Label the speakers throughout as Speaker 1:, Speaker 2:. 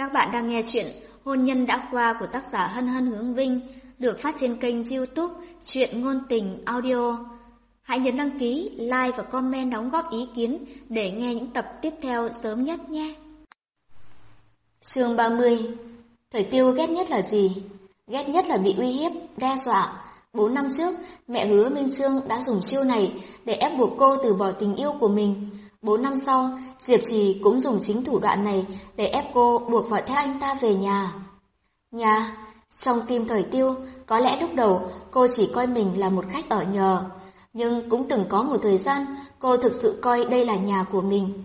Speaker 1: Các bạn đang nghe chuyện Hôn nhân đã qua của tác giả Hân Hân Hướng Vinh được phát trên kênh youtube Chuyện Ngôn Tình Audio. Hãy nhấn đăng ký, like và comment đóng góp ý kiến để nghe những tập tiếp theo sớm nhất nhé. Chương 30 Thời tiêu ghét nhất là gì? Ghét nhất là bị uy hiếp, đe dọa. Bốn năm trước, mẹ hứa Minh Trương đã dùng chiêu này để ép buộc cô từ bỏ tình yêu của mình. Bốn năm sau, Diệp Trì cũng dùng chính thủ đoạn này để ép cô buộc phải theo anh ta về nhà. Nhà, trong tim thời tiêu, có lẽ lúc đầu cô chỉ coi mình là một khách ở nhờ, nhưng cũng từng có một thời gian cô thực sự coi đây là nhà của mình.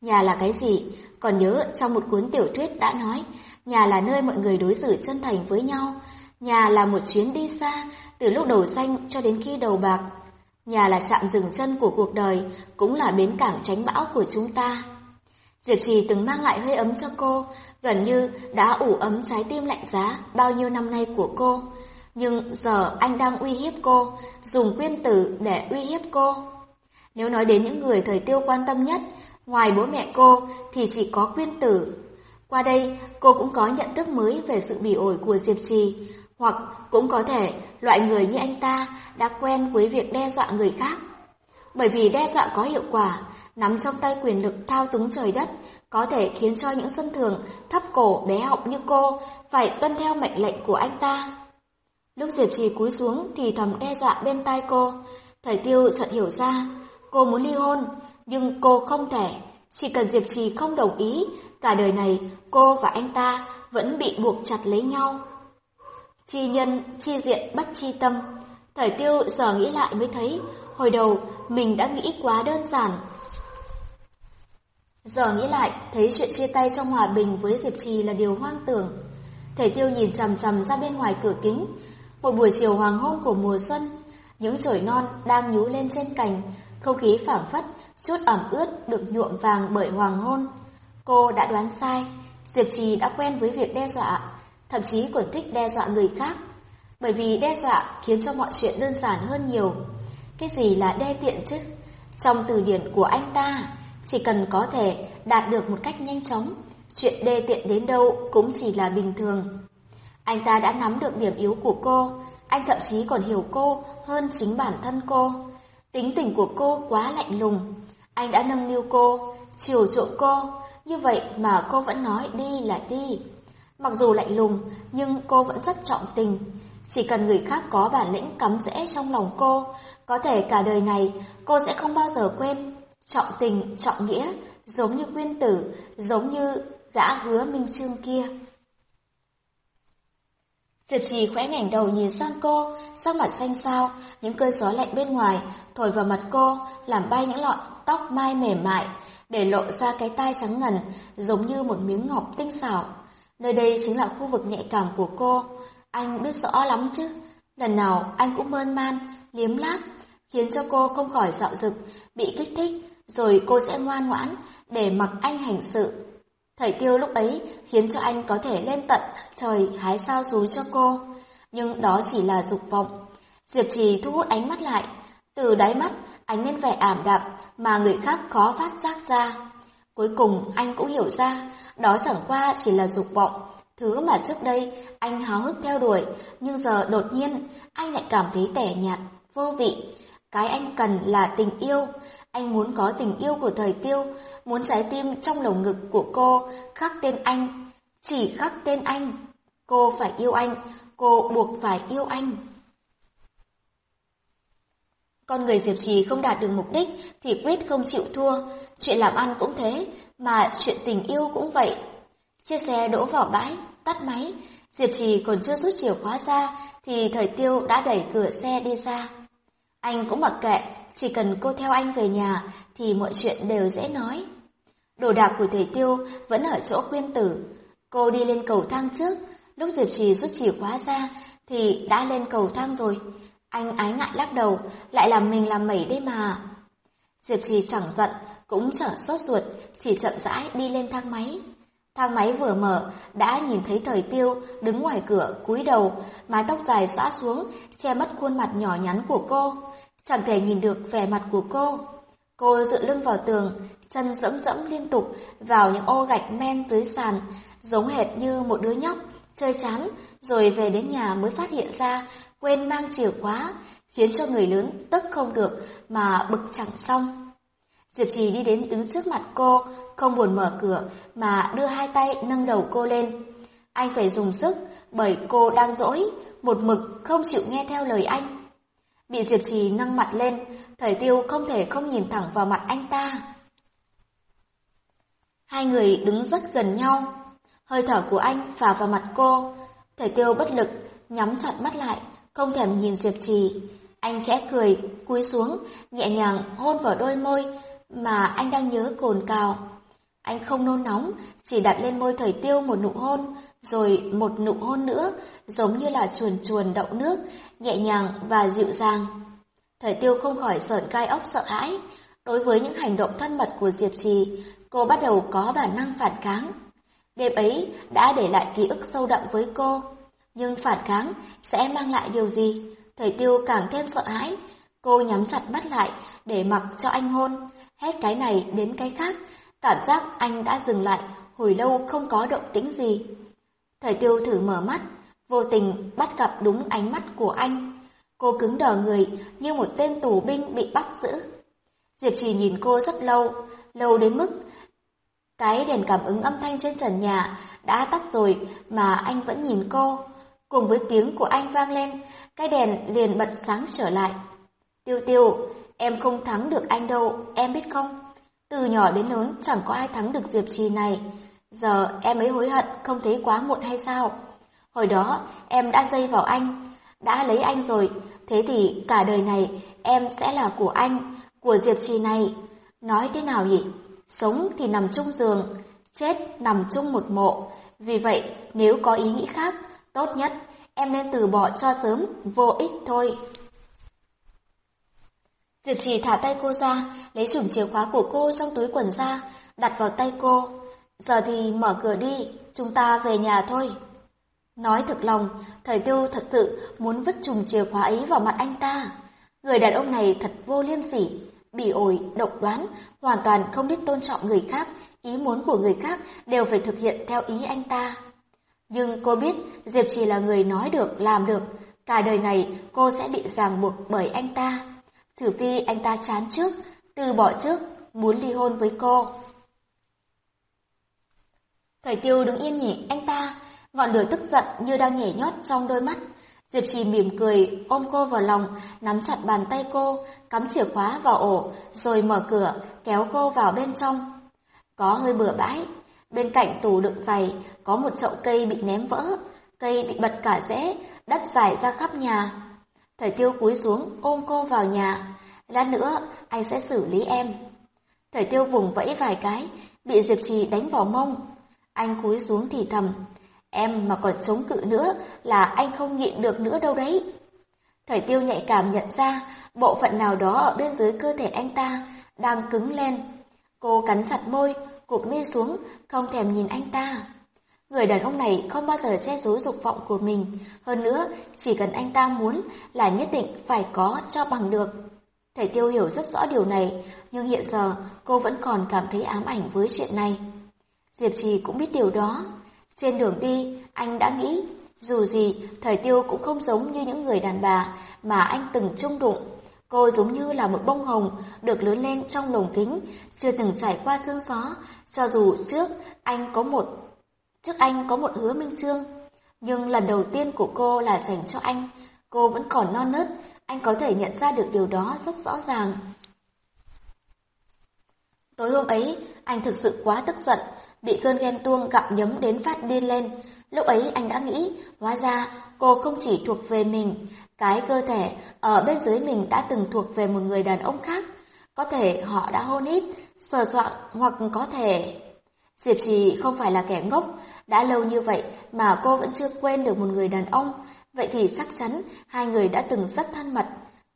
Speaker 1: Nhà là cái gì? Còn nhớ trong một cuốn tiểu thuyết đã nói, nhà là nơi mọi người đối xử chân thành với nhau, nhà là một chuyến đi xa, từ lúc đầu xanh cho đến khi đầu bạc. Nhà là trạm dừng chân của cuộc đời, cũng là bến cảng tránh bão của chúng ta. Diệp Trì từng mang lại hơi ấm cho cô, gần như đã ủ ấm trái tim lạnh giá bao nhiêu năm nay của cô. Nhưng giờ anh đang uy hiếp cô, dùng quyên tử để uy hiếp cô. Nếu nói đến những người thời tiêu quan tâm nhất, ngoài bố mẹ cô thì chỉ có quyên tử. Qua đây, cô cũng có nhận thức mới về sự bỉ ổi của Diệp Trì, hoặc cũng có thể loại người như anh ta đã quen với việc đe dọa người khác. Bởi vì đe dọa có hiệu quả, nắm trong tay quyền lực thao túng trời đất, có thể khiến cho những dân thường thấp cổ bé họng như cô phải tuân theo mệnh lệnh của anh ta. Lúc Diệp Trì cúi xuống thì thầm đe dọa bên tai cô, Thời Tiêu chợt hiểu ra, cô muốn ly hôn, nhưng cô không thể, chỉ cần Diệp Trì không đồng ý, cả đời này cô và anh ta vẫn bị buộc chặt lấy nhau. Chi nhân, chi diện bất chi tâm. Thời tiêu giờ nghĩ lại mới thấy, hồi đầu mình đã nghĩ quá đơn giản. Giờ nghĩ lại, thấy chuyện chia tay trong hòa bình với Diệp Trì là điều hoang tưởng. Thể tiêu nhìn chằm chằm ra bên ngoài cửa kính, một buổi chiều hoàng hôn của mùa xuân, những chồi non đang nhú lên trên cành, không khí phảng phất, chút ẩm ướt được nhuộm vàng bởi hoàng hôn. Cô đã đoán sai, Diệp Trì đã quen với việc đe dọa, thậm chí còn thích đe dọa người khác. Bởi vì đe dọa khiến cho mọi chuyện đơn giản hơn nhiều. Cái gì là đe tiện chứ? Trong từ điển của anh ta, chỉ cần có thể đạt được một cách nhanh chóng, chuyện đe tiện đến đâu cũng chỉ là bình thường. Anh ta đã nắm được điểm yếu của cô, anh thậm chí còn hiểu cô hơn chính bản thân cô. Tính tình của cô quá lạnh lùng, anh đã nâng niu cô, chiều chuộng cô, như vậy mà cô vẫn nói đi là đi. Mặc dù lạnh lùng, nhưng cô vẫn rất trọng tình. Chỉ cần người khác có bản lĩnh cắm rễ trong lòng cô, có thể cả đời này cô sẽ không bao giờ quên. Trọng tình, trọng nghĩa, giống như quyên tử, giống như gã hứa minh trương kia. Diệp trì khẽ ngảnh đầu nhìn sang cô, sắc mặt xanh xao, những cơn gió lạnh bên ngoài thổi vào mặt cô, làm bay những lọn tóc mai mềm mại, để lộ ra cái tai trắng ngần, giống như một miếng ngọc tinh xảo. Nơi đây chính là khu vực nhạy cảm của cô, anh biết rõ lắm chứ. Lần nào anh cũng mơn man, liếm láp, khiến cho cô không khỏi dạo dực, bị kích thích, rồi cô sẽ ngoan ngoãn để mặc anh hành sự. Thời tiêu lúc ấy khiến cho anh có thể lên tận trời hái sao rú cho cô, nhưng đó chỉ là dục vọng. Diệp Trì thu hút ánh mắt lại, từ đáy mắt ánh lên vẻ ảm đạm mà người khác khó phát giác ra. Cuối cùng anh cũng hiểu ra, đó chẳng qua chỉ là dục vọng, thứ mà trước đây anh háo hức theo đuổi, nhưng giờ đột nhiên anh lại cảm thấy tẻ nhạt, vô vị. Cái anh cần là tình yêu, anh muốn có tình yêu của thời tiêu, muốn trái tim trong lồng ngực của cô khắc tên anh, chỉ khắc tên anh. Cô phải yêu anh, cô buộc phải yêu anh. Con người Diệp Trì không đạt được mục đích thì quyết không chịu thua, chuyện làm ăn cũng thế, mà chuyện tình yêu cũng vậy. Chiếc xe đỗ vào bãi, tắt máy, Diệp Trì còn chưa rút chìa khóa ra thì thời tiêu đã đẩy cửa xe đi ra. Anh cũng mặc kệ, chỉ cần cô theo anh về nhà thì mọi chuyện đều dễ nói. Đồ đạc của thầy tiêu vẫn ở chỗ khuyên tử. Cô đi lên cầu thang trước, lúc Diệp Trì rút chìa khóa ra thì đã lên cầu thang rồi. Anh ái ngại lắc đầu, lại làm mình làm mẩy đấy mà. Diệp Trì chẳng giận, cũng chẳng sốt ruột, chỉ chậm rãi đi lên thang máy. Thang máy vừa mở, đã nhìn thấy thời tiêu đứng ngoài cửa cúi đầu, mái tóc dài xõa xuống, che mất khuôn mặt nhỏ nhắn của cô. Chẳng thể nhìn được vẻ mặt của cô. Cô dựa lưng vào tường, chân dẫm dẫm liên tục vào những ô gạch men dưới sàn, giống hệt như một đứa nhóc chơi chán rồi về đến nhà mới phát hiện ra quên mang chìa khóa, khiến cho người lớn tức không được mà bực chẳng xong. Diệp Trì đi đến đứng trước mặt cô, không buồn mở cửa mà đưa hai tay nâng đầu cô lên. Anh phải dùng sức bởi cô đang dỗi, một mực không chịu nghe theo lời anh. Bị Diệp Trì nâng mặt lên, Thời Tiêu không thể không nhìn thẳng vào mặt anh ta. Hai người đứng rất gần nhau, hơi thở của anh phả vào mặt cô. Thời Tiêu bất lực, nhắm chặt mắt lại, không thèm nhìn Diệp Trì. Anh khẽ cười, cúi xuống, nhẹ nhàng hôn vào đôi môi mà anh đang nhớ cồn cào. Anh không nôn nóng, chỉ đặt lên môi Thời Tiêu một nụ hôn, rồi một nụ hôn nữa, giống như là chuồn chuồn đậu nước, nhẹ nhàng và dịu dàng. Thời Tiêu không khỏi sợn gai ốc sợ hãi. Đối với những hành động thân mật của Diệp Trì, cô bắt đầu có bản năng phản kháng. Đêm ấy đã để lại ký ức sâu đậm với cô. Nhưng phản kháng sẽ mang lại điều gì? Thời Tiêu càng thêm sợ hãi. Cô nhắm chặt mắt lại để mặc cho anh hôn, hết cái này đến cái khác. Cảm giác anh đã dừng lại, hồi lâu không có động tĩnh gì. Thời Tiêu thử mở mắt, vô tình bắt gặp đúng ánh mắt của anh. Cô cứng đờ người như một tên tù binh bị bắt giữ. Diệp Trì nhìn cô rất lâu, lâu đến mức cái đèn cảm ứng âm thanh trên trần nhà đã tắt rồi mà anh vẫn nhìn cô. Cùng với tiếng của anh vang lên, cái đèn liền bật sáng trở lại. Tiêu tiêu, em không thắng được anh đâu, em biết không? Từ nhỏ đến lớn chẳng có ai thắng được Diệp Trì này. Giờ em ấy hối hận không thấy quá muộn hay sao? Hồi đó em đã dây vào anh, đã lấy anh rồi, thế thì cả đời này em sẽ là của anh, của Diệp Trì này. Nói thế nào nhỉ? Sống thì nằm chung giường, chết nằm chung một mộ. Vì vậy, nếu có ý nghĩ khác, tốt nhất em nên từ bỏ cho sớm, vô ích thôi. Diệp Trì thả tay cô ra, lấy chùm chìa khóa của cô trong túi quần ra, đặt vào tay cô. Giờ thì mở cửa đi, chúng ta về nhà thôi. Nói thật lòng, thời tiêu thật sự muốn vứt chùm chìa khóa ấy vào mặt anh ta. Người đàn ông này thật vô liêm sỉ, bỉ ổi, độc đoán, hoàn toàn không biết tôn trọng người khác, ý muốn của người khác đều phải thực hiện theo ý anh ta. Nhưng cô biết Diệp chỉ là người nói được, làm được, cả đời này cô sẽ bị ràng buộc bởi anh ta. Trừ phi anh ta chán trước, từ bỏ trước, muốn ly hôn với cô. Thời tiêu đứng yên nhỉ anh ta, ngọn lửa tức giận như đang nhảy nhót trong đôi mắt. Diệp Trì mỉm cười, ôm cô vào lòng, nắm chặt bàn tay cô, cắm chìa khóa vào ổ, rồi mở cửa, kéo cô vào bên trong. Có hơi bừa bãi, bên cạnh tủ đựng giày có một chậu cây bị ném vỡ, cây bị bật cả rễ, đất dài ra khắp nhà. Thầy tiêu cúi xuống ôm cô vào nhà, lát nữa anh sẽ xử lý em. Thầy tiêu vùng vẫy vài cái, bị Diệp Trì đánh vào mông. Anh cúi xuống thì thầm, Em mà còn chống cự nữa là anh không nhịn được nữa đâu đấy. Thầy tiêu nhạy cảm nhận ra bộ phận nào đó ở bên dưới cơ thể anh ta đang cứng lên. Cô cắn chặt môi, cụp mi xuống, không thèm nhìn anh ta. Người đàn ông này không bao giờ che giấu dục vọng của mình, hơn nữa chỉ cần anh ta muốn là nhất định phải có cho bằng được. Thầy Tiêu hiểu rất rõ điều này, nhưng hiện giờ cô vẫn còn cảm thấy ám ảnh với chuyện này. Diệp Trì cũng biết điều đó, trên đường đi, anh đã nghĩ, dù gì, thời tiêu cũng không giống như những người đàn bà mà anh từng chung đụng. Cô giống như là một bông hồng được lớn lên trong lồng kính, chưa từng trải qua sương gió, cho dù trước anh có một trước anh có một hứa minh trương. Nhưng lần đầu tiên của cô là dành cho anh, cô vẫn còn non nớt, anh có thể nhận ra được điều đó rất rõ ràng. Tối hôm ấy, anh thực sự quá tức giận, bị cơn ghen tuông gặm nhấm đến phát điên lên. Lúc ấy anh đã nghĩ, hóa ra cô không chỉ thuộc về mình, cái cơ thể ở bên dưới mình đã từng thuộc về một người đàn ông khác. Có thể họ đã hôn ít, sờ soạn hoặc có thể... Diệp Trì không phải là kẻ ngốc, đã lâu như vậy mà cô vẫn chưa quên được một người đàn ông, vậy thì chắc chắn hai người đã từng rất thân mật.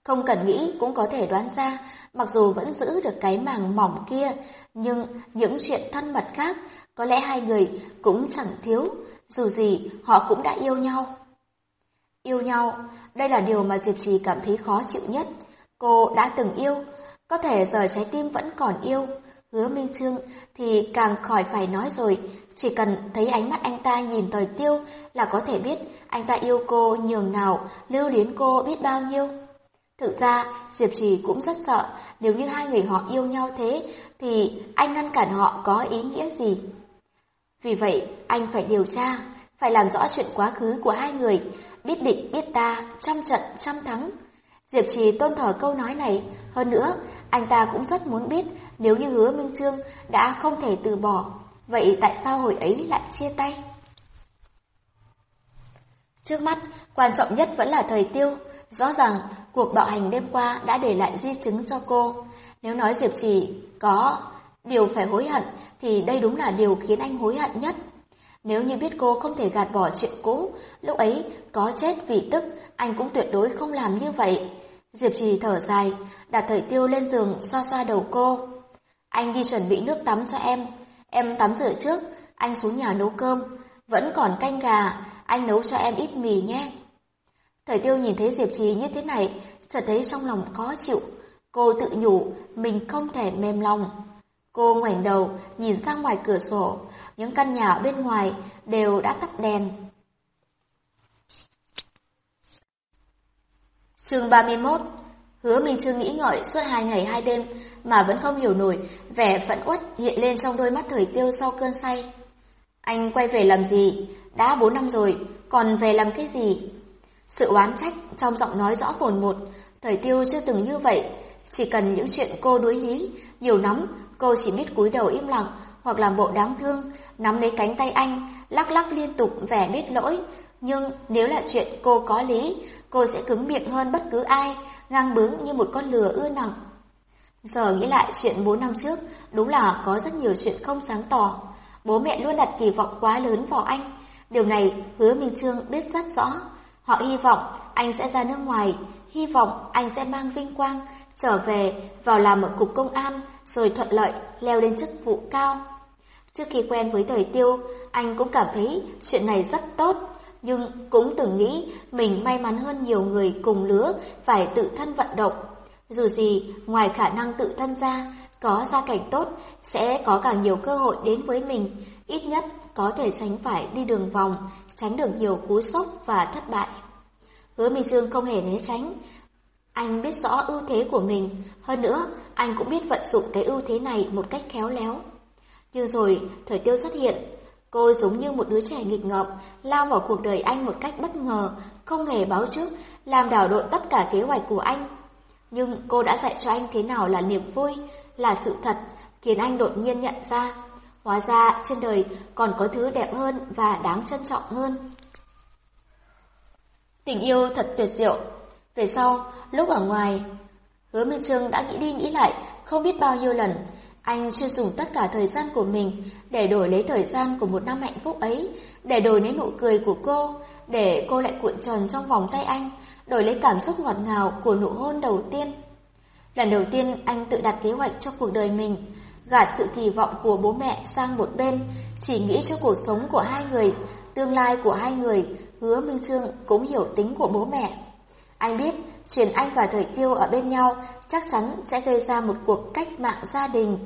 Speaker 1: Không cần nghĩ cũng có thể đoán ra, mặc dù vẫn giữ được cái màng mỏng kia, nhưng những chuyện thân mật khác, có lẽ hai người cũng chẳng thiếu, dù gì họ cũng đã yêu nhau. Yêu nhau, đây là điều mà Diệp Trì cảm thấy khó chịu nhất. Cô đã từng yêu, Có thể giờ trái tim vẫn còn yêu, hứa Minh Trương thì càng khỏi phải nói rồi, chỉ cần thấy ánh mắt anh ta nhìn thời tiêu là có thể biết anh ta yêu cô nhường nào, lưu luyến cô biết bao nhiêu. Thực ra, Diệp Trì cũng rất sợ, nếu như hai người họ yêu nhau thế, thì anh ngăn cản họ có ý nghĩa gì? Vì vậy, anh phải điều tra, phải làm rõ chuyện quá khứ của hai người, biết định biết ta, trăm trận trăm thắng. Diệp Trì tôn thờ câu nói này, hơn nữa, anh ta cũng rất muốn biết nếu như hứa Minh Trương đã không thể từ bỏ, vậy tại sao hồi ấy lại chia tay? Trước mắt, quan trọng nhất vẫn là thời tiêu. Rõ ràng, cuộc bạo hành đêm qua đã để lại di chứng cho cô. Nếu nói Diệp Trì có điều phải hối hận, thì đây đúng là điều khiến anh hối hận nhất. Nếu như biết cô không thể gạt bỏ chuyện cũ, lúc ấy có chết vì tức, anh cũng tuyệt đối không làm như vậy. Diệp Trì thở dài, đặt thời tiêu lên giường xoa xoa đầu cô. Anh đi chuẩn bị nước tắm cho em, em tắm rửa trước, anh xuống nhà nấu cơm. Vẫn còn canh gà, anh nấu cho em ít mì nhé. Thời tiêu nhìn thấy Diệp Trì như thế này, chợt thấy trong lòng khó chịu. Cô tự nhủ, mình không thể mềm lòng. Cô ngoảnh đầu, nhìn ra ngoài cửa sổ, những căn nhà bên ngoài đều đã tắt đèn. Chương 31 Hứa Minh Trương nghĩ ngợi suốt hai ngày hai đêm mà vẫn không hiểu nổi vẻ phẫn uất hiện lên trong đôi mắt thời tiêu sau cơn say. Anh quay về làm gì? Đã bốn năm rồi, còn về làm cái gì? Sự oán trách trong giọng nói rõ bồn một, thời tiêu chưa từng như vậy. Chỉ cần những chuyện cô đối lý, nhiều lắm, cô chỉ biết cúi đầu im lặng hoặc làm bộ đáng thương, nắm lấy cánh tay anh, lắc lắc liên tục vẻ biết lỗi. Nhưng nếu là chuyện cô có lý, cô sẽ cứng miệng hơn bất cứ ai, ngang bướng như một con lừa ưa nặng. Giờ nghĩ lại chuyện 4 năm trước, đúng là có rất nhiều chuyện không sáng tỏ. Bố mẹ luôn đặt kỳ vọng quá lớn vào anh. Điều này hứa Minh Trương biết rất rõ. Họ hy vọng anh sẽ ra nước ngoài, hy vọng anh sẽ mang vinh quang, trở về vào làm ở cục công an, rồi thuận lợi leo lên chức vụ cao. Trước khi quen với thời tiêu, anh cũng cảm thấy chuyện này rất tốt, nhưng cũng từng nghĩ mình may mắn hơn nhiều người cùng lứa phải tự thân vận động. Dù gì, ngoài khả năng tự thân ra, có gia cảnh tốt sẽ có càng nhiều cơ hội đến với mình, ít nhất có thể tránh phải đi đường vòng, tránh được nhiều cú sốc và thất bại. Hứa Minh Dương không hề né tránh, anh biết rõ ưu thế của mình, hơn nữa anh cũng biết vận dụng cái ưu thế này một cách khéo léo. Nhưng rồi, thời tiêu xuất hiện, cô giống như một đứa trẻ nghịch ngợm, lao vào cuộc đời anh một cách bất ngờ, không hề báo trước, làm đảo lộn tất cả kế hoạch của anh. Nhưng cô đã dạy cho anh thế nào là niềm vui, là sự thật, khiến anh đột nhiên nhận ra. Hóa ra trên đời còn có thứ đẹp hơn và đáng trân trọng hơn. Tình yêu thật tuyệt diệu. Về sau, lúc ở ngoài, hứa Minh Trương đã nghĩ đi nghĩ lại không biết bao nhiêu lần. Anh chưa dùng tất cả thời gian của mình để đổi lấy thời gian của một năm hạnh phúc ấy, để đổi lấy nụ cười của cô, để cô lại cuộn tròn trong vòng tay anh, đổi lấy cảm xúc ngọt ngào của nụ hôn đầu tiên. Lần đầu tiên anh tự đặt kế hoạch cho cuộc đời mình, gạt sự kỳ vọng của bố mẹ sang một bên, chỉ nghĩ cho cuộc sống của hai người, tương lai của hai người, hứa Minh Trương cũng hiểu tính của bố mẹ. Anh biết, Chuyển anh và Thời Tiêu ở bên nhau chắc chắn sẽ gây ra một cuộc cách mạng gia đình.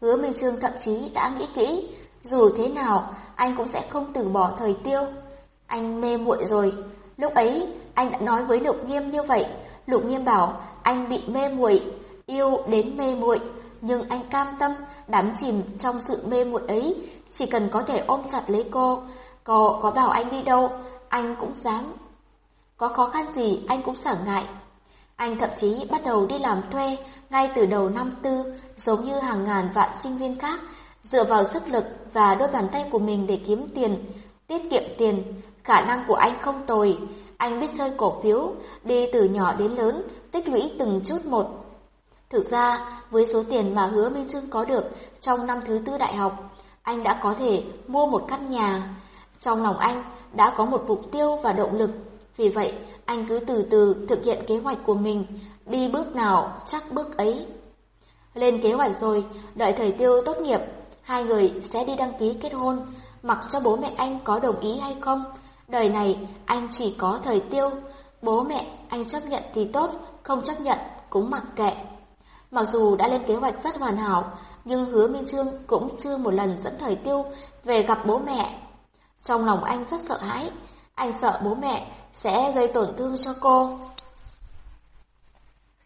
Speaker 1: Hứa Minh Trương thậm chí đã nghĩ kỹ, dù thế nào anh cũng sẽ không từ bỏ Thời Tiêu. Anh mê muội rồi, lúc ấy anh đã nói với Lục Nghiêm như vậy, Lục Nghiêm bảo anh bị mê muội, yêu đến mê muội, nhưng anh cam tâm đắm chìm trong sự mê muội ấy, chỉ cần có thể ôm chặt lấy cô, cô có bảo anh đi đâu, anh cũng dám. Có khó khăn gì anh cũng chẳng ngại. Anh thậm chí bắt đầu đi làm thuê ngay từ đầu năm tư, giống như hàng ngàn vạn sinh viên khác, dựa vào sức lực và đôi bàn tay của mình để kiếm tiền, tiết kiệm tiền. Khả năng của anh không tồi, anh biết chơi cổ phiếu, đi từ nhỏ đến lớn, tích lũy từng chút một. Thực ra, với số tiền mà hứa Minh Trương có được trong năm thứ tư đại học, anh đã có thể mua một căn nhà. Trong lòng anh đã có một mục tiêu và động lực, vì vậy anh cứ từ từ thực hiện kế hoạch của mình, đi bước nào chắc bước ấy. Lên kế hoạch rồi, đợi thời tiêu tốt nghiệp, hai người sẽ đi đăng ký kết hôn, mặc cho bố mẹ anh có đồng ý hay không. Đời này anh chỉ có thời tiêu, bố mẹ anh chấp nhận thì tốt, không chấp nhận cũng mặc kệ. Mặc dù đã lên kế hoạch rất hoàn hảo, nhưng hứa Minh Trương cũng chưa một lần dẫn thời tiêu về gặp bố mẹ. Trong lòng anh rất sợ hãi, anh sợ bố mẹ sẽ gây tổn thương cho cô.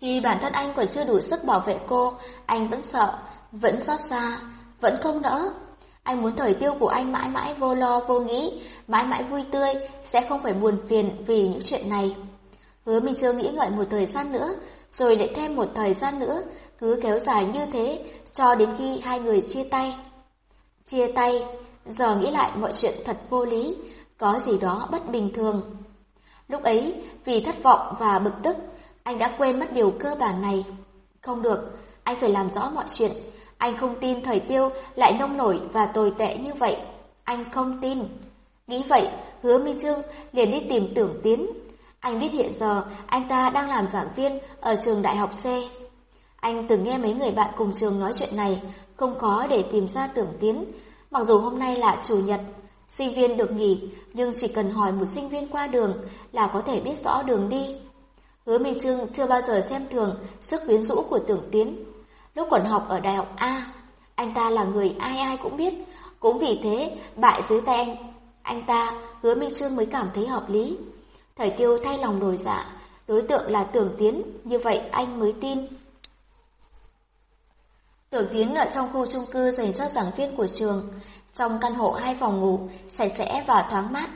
Speaker 1: Khi bản thân anh còn chưa đủ sức bảo vệ cô, anh vẫn sợ, vẫn xót xa, vẫn không nỡ. Anh muốn thời tiêu của anh mãi mãi vô lo vô nghĩ, mãi mãi vui tươi, sẽ không phải buồn phiền vì những chuyện này. Hứa Minh Trương nghĩ ngợi một thời gian nữa, rồi lại thêm một thời gian nữa, cứ kéo dài như thế, cho đến khi hai người chia tay. Chia tay, giờ nghĩ lại mọi chuyện thật vô lý, có gì đó bất bình thường. Lúc ấy, vì thất vọng và bực tức, anh đã quên mất điều cơ bản này. Không được, anh phải làm rõ mọi chuyện. Anh không tin thời tiêu lại nông nổi và tồi tệ như vậy. Anh không tin. Nghĩ vậy, hứa mi trương liền đi tìm tưởng tiến. Anh biết hiện giờ anh ta đang làm giảng viên ở trường đại học C. Anh từng nghe mấy người bạn cùng trường nói chuyện này, không khó để tìm ra tưởng tiến. Mặc dù hôm nay là chủ nhật, sinh viên được nghỉ, nhưng chỉ cần hỏi một sinh viên qua đường là có thể biết rõ đường đi. Hứa Minh Trương chưa bao giờ xem thường sức quyến rũ của tưởng tiến. Lúc còn học ở đại học A, anh ta là người ai ai cũng biết, cũng vì thế bại dưới tay anh. Anh ta, hứa Minh Trương mới cảm thấy hợp lý. Thời tiêu thay lòng đổi dạ, đối tượng là tưởng tiến, như vậy anh mới tin. Tưởng tiến ở trong khu chung cư dành cho giảng viên của trường, trong căn hộ hai phòng ngủ, sạch sẽ và thoáng mát.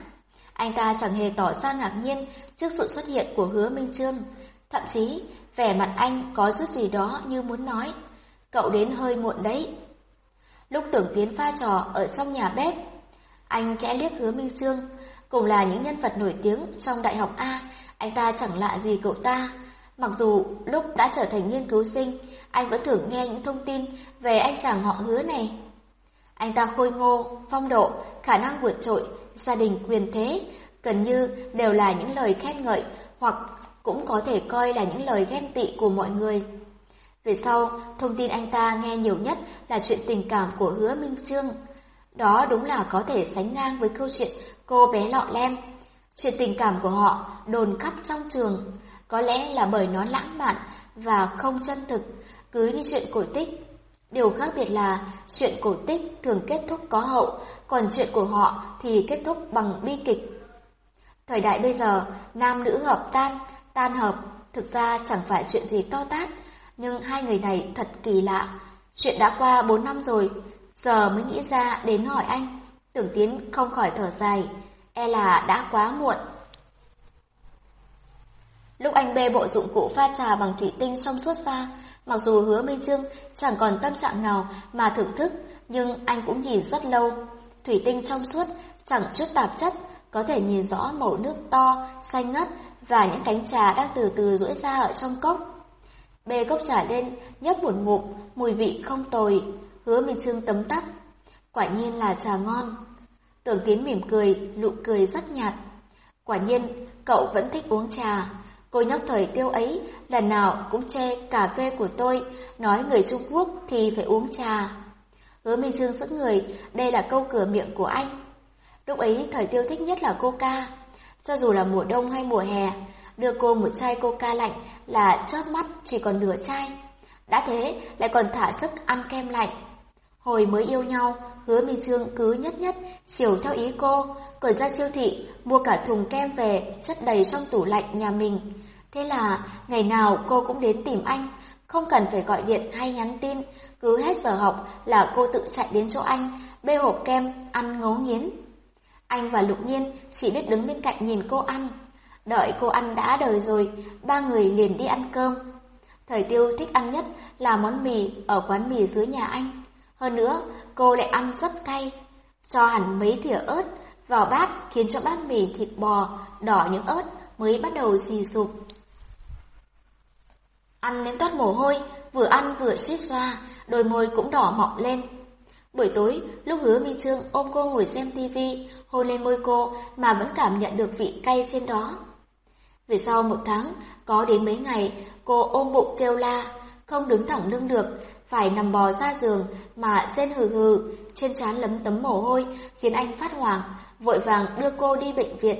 Speaker 1: Anh ta chẳng hề tỏ ra ngạc nhiên trước sự xuất hiện của hứa Minh Trương. Thậm chí, vẻ mặt anh có chút gì đó như muốn nói. Cậu đến hơi muộn đấy. Lúc tưởng tiến pha trò ở trong nhà bếp, anh kẽ liếc hứa Minh Trương, cùng là những nhân vật nổi tiếng trong đại học A, anh ta chẳng lạ gì cậu ta. Mặc dù lúc đã trở thành nghiên cứu sinh, anh vẫn thường nghe những thông tin về anh chàng họ hứa này. Anh ta khôi ngô, phong độ, khả năng vượt trội, gia đình quyền thế, gần như đều là những lời khen ngợi hoặc cũng có thể coi là những lời ghen tị của mọi người. Về sau, thông tin anh ta nghe nhiều nhất là chuyện tình cảm của hứa Minh Trương. Đó đúng là có thể sánh ngang với câu chuyện cô bé lọ lem. Chuyện tình cảm của họ đồn khắp trong trường, có lẽ là bởi nó lãng mạn và không chân thực, cứ như chuyện cổ tích. Điều khác biệt là chuyện cổ tích thường kết thúc có hậu, còn chuyện của họ thì kết thúc bằng bi kịch. Thời đại bây giờ, nam nữ hợp tan, tan hợp, thực ra chẳng phải chuyện gì to tát, nhưng hai người này thật kỳ lạ. Chuyện đã qua 4 năm rồi, giờ mới nghĩ ra đến hỏi anh. Tưởng Tiến không khỏi thở dài, e là đã quá muộn. Lúc anh bê bộ dụng cụ pha trà bằng thủy tinh trong suốt ra, mặc dù hứa Minh Trương chẳng còn tâm trạng nào mà thưởng thức, nhưng anh cũng nhìn rất lâu. Thủy tinh trong suốt, chẳng chút tạp chất, có thể nhìn rõ màu nước to, xanh ngắt và những cánh trà đang từ từ duỗi ra ở trong cốc. Bê cốc trà lên, nhấp một ngụm, mùi vị không tồi, hứa Minh Trương tấm tắt. Quả nhiên là trà ngon. Tưởng Tiến mỉm cười, nụ cười rất nhạt. Quả nhiên, cậu vẫn thích uống trà. Cô nhóc thời tiêu ấy, lần nào cũng che cà phê của tôi, nói người Trung Quốc thì phải uống trà. Hứa Minh dương sững người, đây là câu cửa miệng của anh. Lúc ấy thời tiêu thích nhất là coca. Cho dù là mùa đông hay mùa hè, đưa cô một chai coca lạnh là chót mắt chỉ còn nửa chai. Đã thế, lại còn thả sức ăn kem lạnh. Hồi mới yêu nhau, hứa Minh Trương cứ nhất nhất chiều theo ý cô, cởi ra siêu thị, mua cả thùng kem về, chất đầy trong tủ lạnh nhà mình. Thế là, ngày nào cô cũng đến tìm anh, không cần phải gọi điện hay nhắn tin, cứ hết giờ học là cô tự chạy đến chỗ anh, bê hộp kem, ăn ngấu nghiến. Anh và Lục Nhiên chỉ biết đứng bên cạnh nhìn cô ăn. Đợi cô ăn đã đời rồi, ba người liền đi ăn cơm. Thời tiêu thích ăn nhất là món mì ở quán mì dưới nhà anh. Hơn nữa, cô lại ăn rất cay. Cho hẳn mấy thìa ớt vào bát khiến cho bát mì thịt bò đỏ những ớt mới bắt đầu xì sụp. Ăn đến toát mồ hôi, vừa ăn vừa suýt xoa, đôi môi cũng đỏ mọng lên. Buổi tối, lúc hứa Minh Trương ôm cô ngồi xem tivi, hôn lên môi cô mà vẫn cảm nhận được vị cay trên đó. Về sau một tháng, có đến mấy ngày, cô ôm bụng kêu la, không đứng thẳng lưng được, phải nằm bò ra giường mà rên hừ hừ, trên trán lấm tấm mồ hôi, khiến anh phát hoảng, vội vàng đưa cô đi bệnh viện.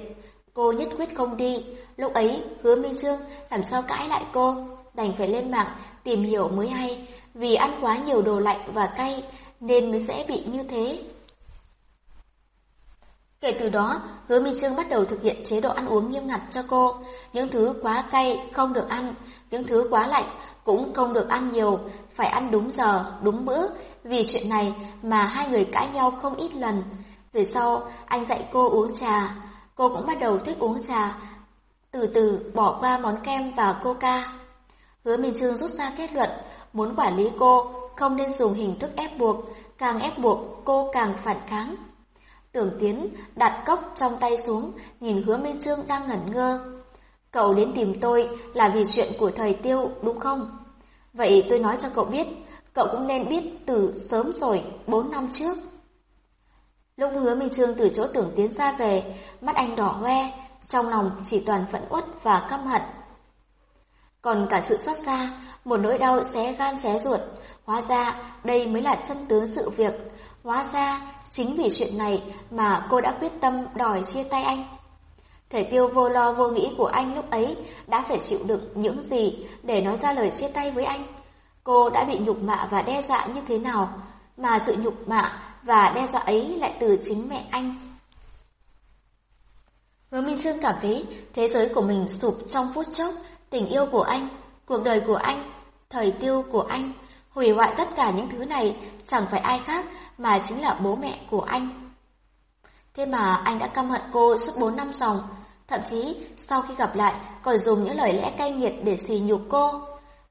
Speaker 1: Cô nhất quyết không đi, lúc ấy hứa Minh dương làm sao cãi lại cô. đành phải lên mạng tìm hiểu mới hay, vì ăn quá nhiều đồ lạnh và cay nên mới dễ bị như thế. Kể từ đó, Hứa Minh Trương bắt đầu thực hiện chế độ ăn uống nghiêm ngặt cho cô. Những thứ quá cay không được ăn, những thứ quá lạnh cũng không được ăn nhiều, phải ăn đúng giờ, đúng bữa. Vì chuyện này mà hai người cãi nhau không ít lần. Về sau, anh dạy cô uống trà, cô cũng bắt đầu thích uống trà. Từ từ bỏ qua món kem và coca. Hứa Minh Trương rút ra kết luận, muốn quản lý cô không nên dùng hình thức ép buộc, càng ép buộc cô càng phản kháng. Tưởng Tiến đặt cốc trong tay xuống, nhìn hứa Minh Trương đang ngẩn ngơ. Cậu đến tìm tôi là vì chuyện của thời tiêu, đúng không? Vậy tôi nói cho cậu biết, cậu cũng nên biết từ sớm rồi, bốn năm trước. Lúc hứa Minh Trương từ chỗ tưởng Tiến ra về, mắt anh đỏ hoe, trong lòng chỉ toàn phẫn uất và căm hận. Còn cả sự xót xa, một nỗi đau xé gan xé ruột, hóa ra đây mới là chân tướng sự việc, hóa ra Chính vì chuyện này mà cô đã quyết tâm đòi chia tay anh. Thể tiêu vô lo vô nghĩ của anh lúc ấy đã phải chịu đựng những gì để nói ra lời chia tay với anh. Cô đã bị nhục mạ và đe dọa như thế nào, mà sự nhục mạ và đe dọa ấy lại từ chính mẹ anh. Hứa Minh Trương cảm thấy thế giới của mình sụp trong phút chốc, tình yêu của anh, cuộc đời của anh, thời tiêu của anh, hủy hoại tất cả những thứ này chẳng phải ai khác mà chính là bố mẹ của anh. Thế mà anh đã căm hận cô suốt 4 năm dòng, thậm chí sau khi gặp lại còn dùng những lời lẽ cay nghiệt để xì nhục cô.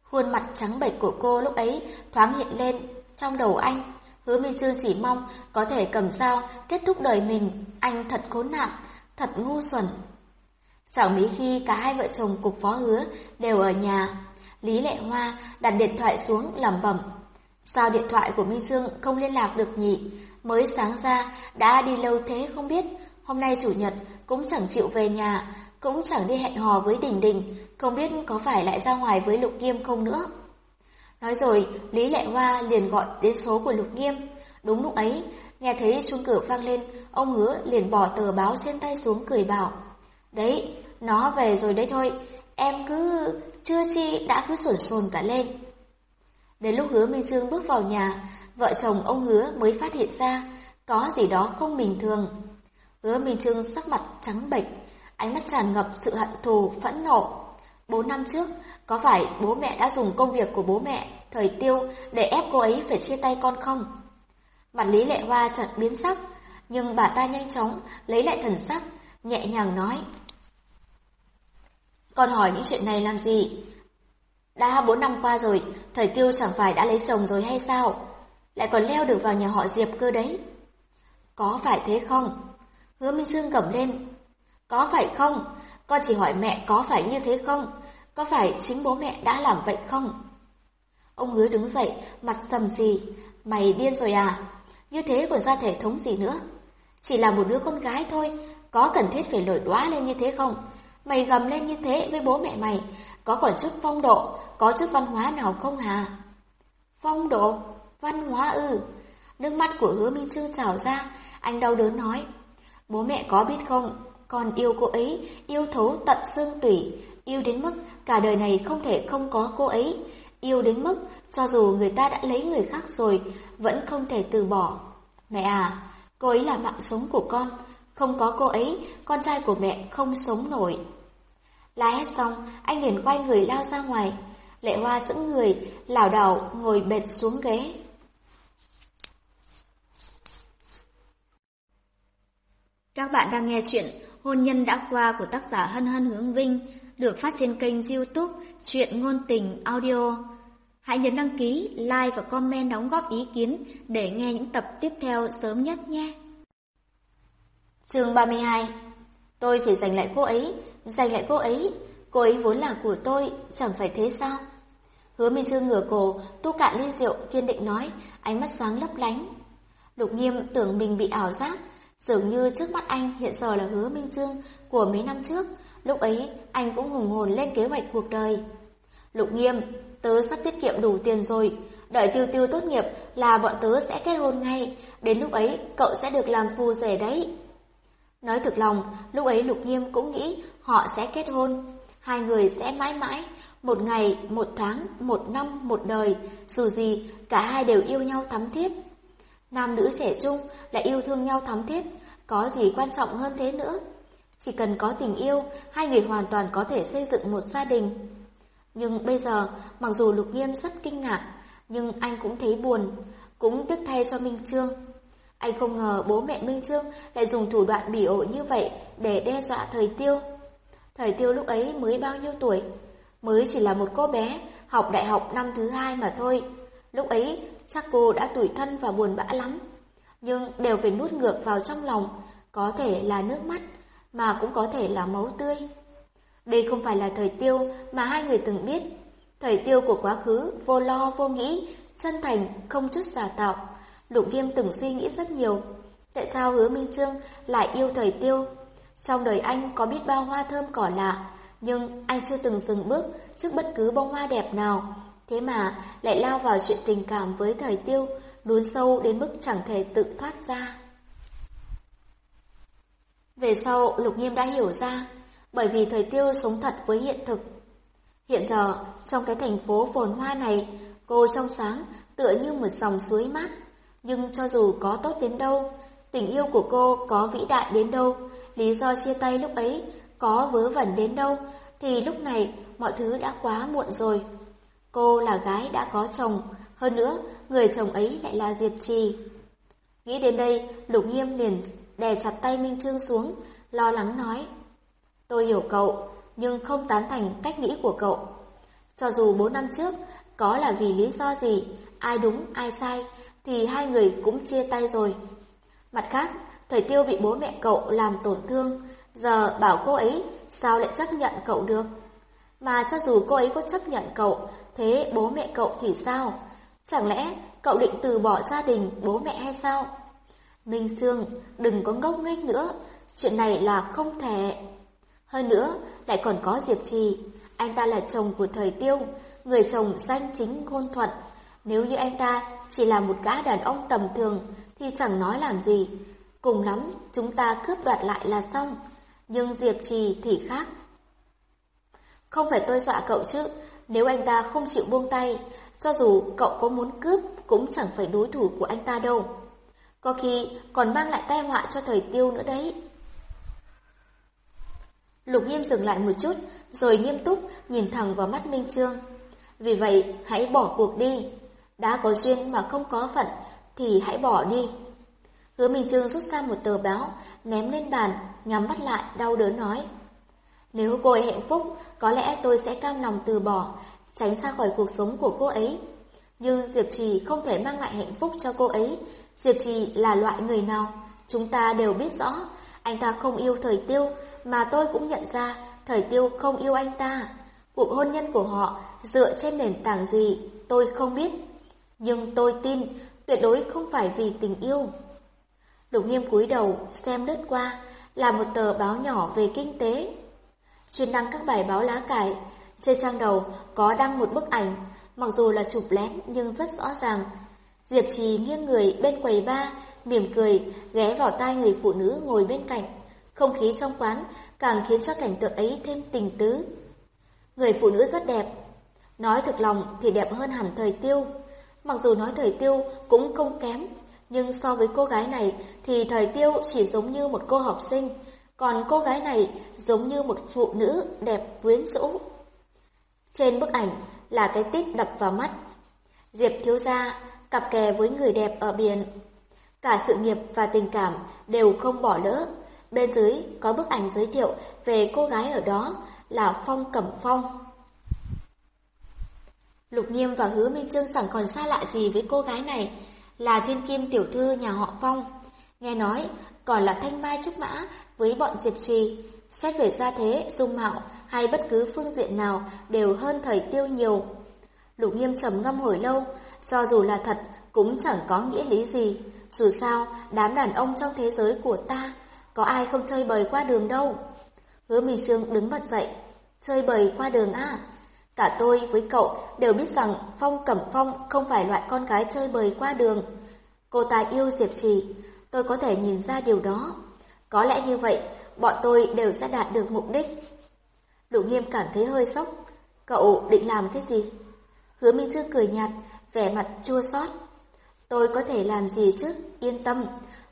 Speaker 1: Khuôn mặt trắng bệch của cô lúc ấy thoáng hiện lên trong đầu anh. Hứa Minh trương chỉ mong có thể cầm dao kết thúc đời mình, anh thật khốn nạn, thật ngu xuẩn. Chẳng mấy khi cả hai vợ chồng cục phó hứa đều ở nhà, Lý Lệ Hoa đặt điện thoại xuống lẩm bẩm. Sao điện thoại của Minh Dương không liên lạc được nhỉ? Mới sáng ra, đã đi lâu thế không biết. Hôm nay chủ nhật cũng chẳng chịu về nhà, cũng chẳng đi hẹn hò với Đình Đình, không biết có phải lại ra ngoài với Lục Nghiêm không nữa. Nói rồi, Lý Lệ Hoa liền gọi đến số của Lục Nghiêm. Đúng lúc ấy, nghe thấy chuông cửa vang lên, ông hứa liền bỏ tờ báo trên tay xuống cười bảo. Đấy, nó về rồi đấy thôi, em cứ chưa chi đã cứ sổn sồn cả lên. Đến lúc hứa Minh Dương bước vào nhà, vợ chồng ông hứa mới phát hiện ra có gì đó không bình thường. Hứa Minh Dương sắc mặt trắng bệch, ánh mắt tràn ngập sự hận thù, phẫn nộ. Bốn năm trước, có phải bố mẹ đã dùng công việc của bố mẹ, thời tiêu, để ép cô ấy phải chia tay con không? Mặt Lý Lệ Hoa chợt biến sắc, nhưng bà ta nhanh chóng lấy lại thần sắc, nhẹ nhàng nói còn hỏi những chuyện này làm gì? Đã bốn năm qua rồi, thời tiêu chẳng phải đã lấy chồng rồi hay sao? Lại còn leo được vào nhà họ Diệp cơ đấy. Có phải thế không? Hứa Minh Sương gầm lên. Có phải không? Con chỉ hỏi mẹ có phải như thế không? Có phải chính bố mẹ đã làm vậy không? Ông hứa đứng dậy, mặt sầm gì. Mày điên rồi à? Như thế còn ra thể thống gì nữa? Chỉ là một đứa con gái thôi, có cần thiết phải nổi đoá lên như thế không? Mày gầm lên như thế với bố mẹ mày, có còn chút phong độ, có chút văn hóa nào không hả? Phong độ? Văn hóa ư? Nước mắt của hứa Minh Trương trào ra, anh đau đớn nói. Bố mẹ có biết không, con yêu cô ấy, yêu thấu tận xương tủy, yêu đến mức cả đời này không thể không có cô ấy, yêu đến mức cho dù người ta đã lấy người khác rồi, vẫn không thể từ bỏ. Mẹ à, cô ấy là mạng sống của con, không có cô ấy, con trai của mẹ không sống nổi. La hét xong, anh liền quay người lao ra ngoài. Lệ Hoa sững người, lảo đảo ngồi bệt xuống ghế.
Speaker 2: Các bạn đang nghe chuyện Hôn nhân đã qua của tác giả Hân Hân Hướng Vinh được phát trên kênh youtube Chuyện Ngôn Tình Audio. Hãy nhấn đăng ký, like và comment đóng góp ý kiến để nghe những tập tiếp theo sớm nhất nhé.
Speaker 1: Chương 32 Tôi phải giành lại cô ấy, giành lại cô ấy, cô ấy vốn là của tôi, chẳng phải thế sao? Hứa Minh Trương ngửa cổ, tu cạn ly rượu, kiên định nói, ánh mắt sáng lấp lánh. Lục Nghiêm tưởng mình bị ảo giác, dường như trước mắt anh hiện giờ là Hứa Minh Trương của mấy năm trước, lúc ấy anh cũng hùng hồn lên kế hoạch cuộc đời. Lục Nghiêm, tớ sắp tiết kiệm đủ tiền rồi, đợi tiêu tiêu tốt nghiệp là bọn tớ sẽ kết hôn ngay, đến lúc ấy cậu sẽ được làm phù rể đấy. Nói thực lòng, lúc ấy Lục Nghiêm cũng nghĩ họ sẽ kết hôn. Hai người sẽ mãi mãi, một ngày, một tháng, một năm, một đời, dù gì cả hai đều yêu nhau thắm thiết. Nam nữ trẻ trung lại yêu thương nhau thắm thiết, có gì quan trọng hơn thế nữa. Chỉ cần có tình yêu, hai người hoàn toàn có thể xây dựng một gia đình. Nhưng bây giờ, mặc dù Lục Nghiêm rất kinh ngạc, nhưng anh cũng thấy buồn, cũng tiếc thay cho Minh Trương. Anh không ngờ bố mẹ Minh Trương lại dùng thủ đoạn bỉ ổi như vậy để đe dọa thời tiêu. Thời tiêu lúc ấy mới bao nhiêu tuổi? Mới chỉ là một cô bé, học đại học năm thứ hai mà thôi. Lúc ấy chắc cô đã tủi thân và buồn bã lắm. Nhưng đều phải nuốt ngược vào trong lòng, có thể là nước mắt, mà cũng có thể là máu tươi. Đây không phải là thời tiêu mà hai người từng biết. Thời tiêu của quá khứ vô lo vô nghĩ, chân thành, không chút giả tạo. Lục Nghiêm từng suy nghĩ rất nhiều. Tại sao hứa Minh Trương lại yêu thời tiêu? Trong đời anh có biết bao hoa thơm cỏ lạ, nhưng anh chưa từng dừng bước trước bất cứ bông hoa đẹp nào. Thế mà lại lao vào chuyện tình cảm với thời tiêu, đốn sâu đến mức chẳng thể tự thoát ra. Về sau, Lục Nghiêm đã hiểu ra, bởi vì thời tiêu sống thật với hiện thực. Hiện giờ, trong cái thành phố phồn hoa này, cô trong sáng tựa như một dòng suối mát. Nhưng cho dù có tốt đến đâu, tình yêu của cô có vĩ đại đến đâu, lý do chia tay lúc ấy có vớ vẩn đến đâu, thì lúc này mọi thứ đã quá muộn rồi. Cô là gái đã có chồng, hơn nữa người chồng ấy lại là Diệp Trì. Nghĩ đến đây, Lục Nghiêm liền đè chặt tay Minh Trương xuống, lo lắng nói. Tôi hiểu cậu, nhưng không tán thành cách nghĩ của cậu. Cho dù bốn năm trước, có là vì lý do gì, ai đúng ai sai, thì hai người cũng chia tay rồi. Mặt khác, thời tiêu bị bố mẹ cậu làm tổn thương, giờ bảo cô ấy sao lại chấp nhận cậu được. Mà cho dù cô ấy có chấp nhận cậu, thế bố mẹ cậu thì sao? Chẳng lẽ cậu định từ bỏ gia đình bố mẹ hay sao? Minh Sương, đừng có ngốc nghếch nữa, chuyện này là không thể. Hơn nữa, lại còn có Diệp Trì, anh ta là chồng của thời tiêu, người chồng danh chính ngôn thuận. Nếu như anh ta chỉ là một gã đàn ông tầm thường thì chẳng nói làm gì. Cùng lắm, chúng ta cướp đoạt lại là xong. Nhưng Diệp Trì thì khác. Không phải tôi dọa cậu chứ, nếu anh ta không chịu buông tay, cho dù cậu có muốn cướp cũng chẳng phải đối thủ của anh ta đâu. Có khi còn mang lại tai họa cho thời tiêu nữa đấy. Lục nghiêm dừng lại một chút, rồi nghiêm túc nhìn thẳng vào mắt Minh Trương. Vì vậy, hãy bỏ cuộc đi. Đã có duyên mà không có phận, thì hãy bỏ đi. Hứa Minh Trương rút ra một tờ báo, ném lên bàn, nhắm mắt lại, đau đớn nói. Nếu cô ấy hạnh phúc, có lẽ tôi sẽ cam lòng từ bỏ, tránh xa khỏi cuộc sống của cô ấy. Nhưng Diệp Trì không thể mang lại hạnh phúc cho cô ấy. Diệp Trì là loại người nào? Chúng ta đều biết rõ. Anh ta không yêu thời tiêu, mà tôi cũng nhận ra thời tiêu không yêu anh ta. Cuộc hôn nhân của họ dựa trên nền tảng gì, tôi không biết. Nhưng tôi tin, tuyệt đối không phải vì tình yêu. Lục nghiêm cúi đầu, xem lướt qua, là một tờ báo nhỏ về kinh tế. Chuyên đăng các bài báo lá cải, trên trang đầu có đăng một bức ảnh, mặc dù là chụp lén nhưng rất rõ ràng. Diệp Trì nghiêng người bên quầy ba, mỉm cười, ghé vào tai người phụ nữ ngồi bên cạnh. Không khí trong quán càng khiến cho cảnh tượng ấy thêm tình tứ. Người phụ nữ rất đẹp, nói thực lòng thì đẹp hơn hẳn thời tiêu. Mặc dù nói thời tiêu cũng không kém, nhưng so với cô gái này thì thời tiêu chỉ giống như một cô học sinh, còn cô gái này giống như một phụ nữ đẹp quyến rũ. Trên bức ảnh là cái tít đập vào mắt. Diệp thiếu gia cặp kè với người đẹp ở biển. Cả sự nghiệp và tình cảm đều không bỏ lỡ. Bên dưới có bức ảnh giới thiệu về cô gái ở đó là Phong Cẩm Phong. Lục Nghiêm và Hứa Minh Trương chẳng còn xa lạ gì với cô gái này, là thiên kim tiểu thư nhà họ Phong. Nghe nói còn là thanh mai trúc mã với bọn Diệp Trì, xét về gia thế, dung mạo hay bất cứ phương diện nào đều hơn thời tiêu nhiều. Lục Nghiêm trầm ngâm hồi lâu, cho dù là thật cũng chẳng có nghĩa lý gì, dù sao đám đàn ông trong thế giới của ta có ai không chơi bời qua đường đâu. Hứa Minh Sương đứng bật dậy, chơi bời qua đường à? Cả tôi với cậu đều biết rằng Phong Cẩm Phong không phải loại con gái chơi bời qua đường. Cô ta yêu Diệp Trì, tôi có thể nhìn ra điều đó. Có lẽ như vậy, bọn tôi đều sẽ đạt được mục đích. Lục nghiêm cảm thấy hơi sốc. Cậu định làm cái gì? Hứa Minh Trương cười nhạt, vẻ mặt chua xót. Tôi có thể làm gì chứ, yên tâm.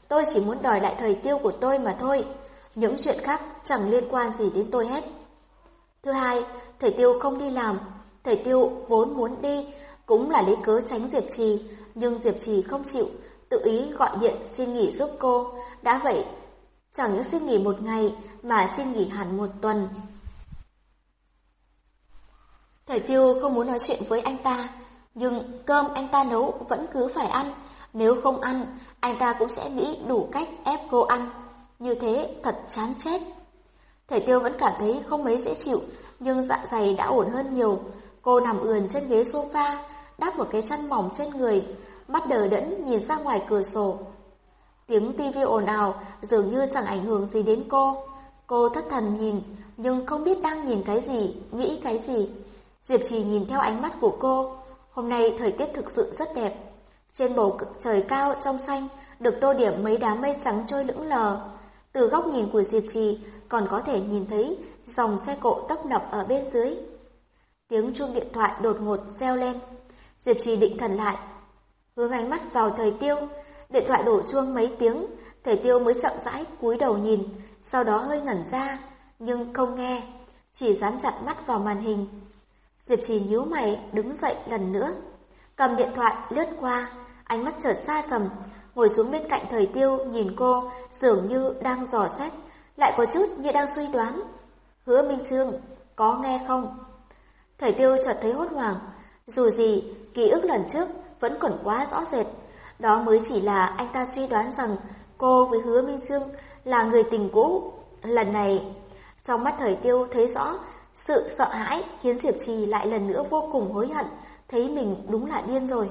Speaker 1: Tôi chỉ muốn đòi lại thời tiêu của tôi mà thôi. Những chuyện khác chẳng liên quan gì đến tôi hết. Thứ hai, thầy tiêu không đi làm. Thầy tiêu vốn muốn đi, cũng là lý cớ tránh Diệp Trì, nhưng Diệp Trì không chịu, tự ý gọi điện xin nghỉ giúp cô. Đã vậy, chẳng những xin nghỉ một ngày mà xin nghỉ hẳn một tuần. Thầy Tiêu không muốn nói chuyện với anh ta, nhưng cơm anh ta nấu vẫn cứ phải ăn. Nếu không ăn, anh ta cũng sẽ nghĩ đủ cách ép cô ăn. Như thế thật chán chết. Thể Tiêu vẫn cảm thấy không mấy dễ chịu, nhưng dạ dày đã ổn hơn nhiều. Cô nằm ườn trên ghế sofa, đắp một cái chăn mỏng trên người, mắt đờ đẫn nhìn ra ngoài cửa sổ. Tiếng tivi ồn ào dường như chẳng ảnh hưởng gì đến cô. Cô thất thần nhìn, nhưng không biết đang nhìn cái gì, nghĩ cái gì. Diệp Trì nhìn theo ánh mắt của cô. Hôm nay thời tiết thực sự rất đẹp. Trên bầu trời cao trong xanh được tô điểm mấy đám mây trắng trôi lững lờ. Từ góc nhìn của Diệp Trì còn có thể nhìn thấy dòng xe cộ tấp nập ở bên dưới. Tiếng chuông điện thoại đột ngột reo lên. Diệp Trì định thần lại, hướng ánh mắt vào thời tiêu. Điện thoại đổ chuông mấy tiếng, thời tiêu mới chậm rãi cúi đầu nhìn, sau đó hơi ngẩn ra, nhưng không nghe, chỉ dán chặt mắt vào màn hình. Diệp Trì nhíu mày, đứng dậy lần nữa, cầm điện thoại lướt qua, ánh mắt chợt xa sầm, ngồi xuống bên cạnh thời tiêu nhìn cô, dường như đang dò xét, lại có chút như đang suy đoán. Hứa Minh Trương, có nghe không? Thời tiêu chợt thấy hốt hoảng, dù gì, ký ức lần trước vẫn còn quá rõ rệt, đó mới chỉ là anh ta suy đoán rằng cô với Hứa Minh Trương là người tình cũ. Lần này, trong mắt thời tiêu thấy rõ sự sợ hãi khiến Diệp Trì lại lần nữa vô cùng hối hận, thấy mình đúng là điên rồi.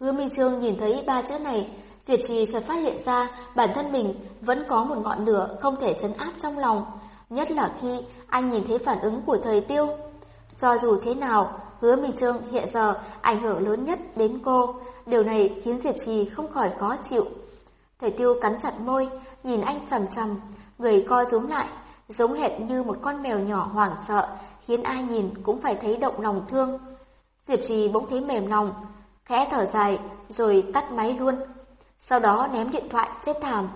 Speaker 1: Hứa Minh Trương nhìn thấy ba chữ này, Diệp Trì chợt phát hiện ra bản thân mình vẫn có một ngọn lửa không thể chấn áp trong lòng, nhất là khi anh nhìn thấy phản ứng của thời tiêu. Cho dù thế nào, Hứa Minh Trương hiện giờ ảnh hưởng lớn nhất đến cô, điều này khiến Diệp Trì không khỏi khó chịu. Thầy Tiêu cắn chặt môi, nhìn anh chầm chầm, người co rúm lại, giống hệt như một con mèo nhỏ hoảng sợ, khiến ai nhìn cũng phải thấy động lòng thương. Diệp Trì bỗng thấy mềm lòng, khẽ thở dài rồi tắt máy luôn. Sau đó ném điện thoại chết thảm.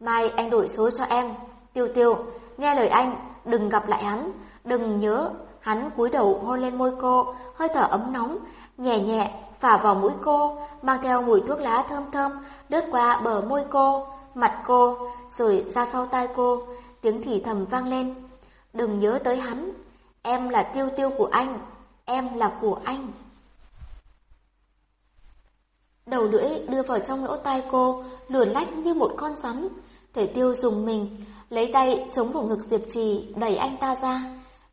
Speaker 1: Mai anh đổi số cho em. Tiêu tiêu, nghe lời anh, đừng gặp lại hắn, đừng nhớ. Hắn cúi đầu hôn lên môi cô, hơi thở ấm nóng, nhẹ nhẹ phả vào mũi cô, mang theo mùi thuốc lá thơm thơm, lướt qua bờ môi cô, mặt cô, rồi ra sau tai cô, tiếng thì thầm vang lên. Đừng nhớ tới hắn, em là tiêu tiêu của anh, em là của anh. Đầu lưỡi đưa vào trong lỗ tai cô, lửa lách như một con rắn. Thể tiêu dùng mình, lấy tay chống vào ngực Diệp Trì, đẩy anh ta ra.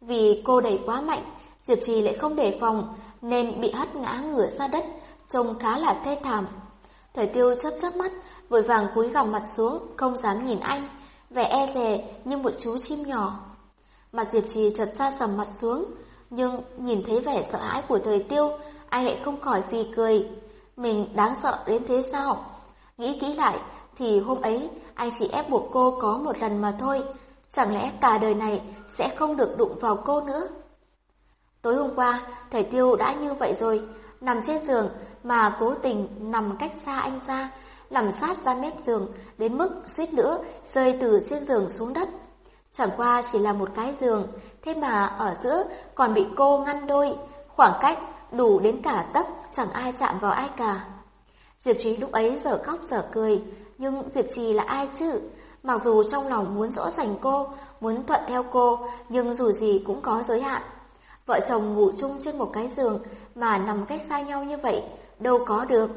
Speaker 1: Vì cô đẩy quá mạnh, Diệp Trì lại không đề phòng, nên bị hất ngã ngửa ra đất, trông khá là thê thảm. Thời tiêu chớp chớp mắt, vội vàng cúi gằm mặt xuống, không dám nhìn anh, vẻ e dè như một chú chim nhỏ. Mặt Diệp Trì chợt xa sầm mặt xuống, nhưng nhìn thấy vẻ sợ hãi của thời tiêu, anh lại không khỏi phì cười. Mình đáng sợ đến thế sao? Nghĩ kỹ lại, thì hôm ấy anh chỉ ép buộc cô có một lần mà thôi. Chẳng lẽ cả đời này sẽ không được đụng vào cô nữa? Tối hôm qua, thầy Tiêu đã như vậy rồi, nằm trên giường mà cố tình nằm cách xa anh ra, nằm sát ra mép giường đến mức suýt nữa rơi từ trên giường xuống đất. Chẳng qua chỉ là một cái giường, thế mà ở giữa còn bị cô ngăn đôi, khoảng cách đủ đến cả tấc, chẳng ai chạm vào ai cả. Diệp Trì lúc ấy giờ khóc giờ cười, nhưng Diệp Trì là ai chứ? Mặc dù trong lòng muốn dỗ dành cô, muốn thuận theo cô, nhưng dù gì cũng có giới hạn. Vợ chồng ngủ chung trên một cái giường mà nằm cách xa nhau như vậy, đâu có được.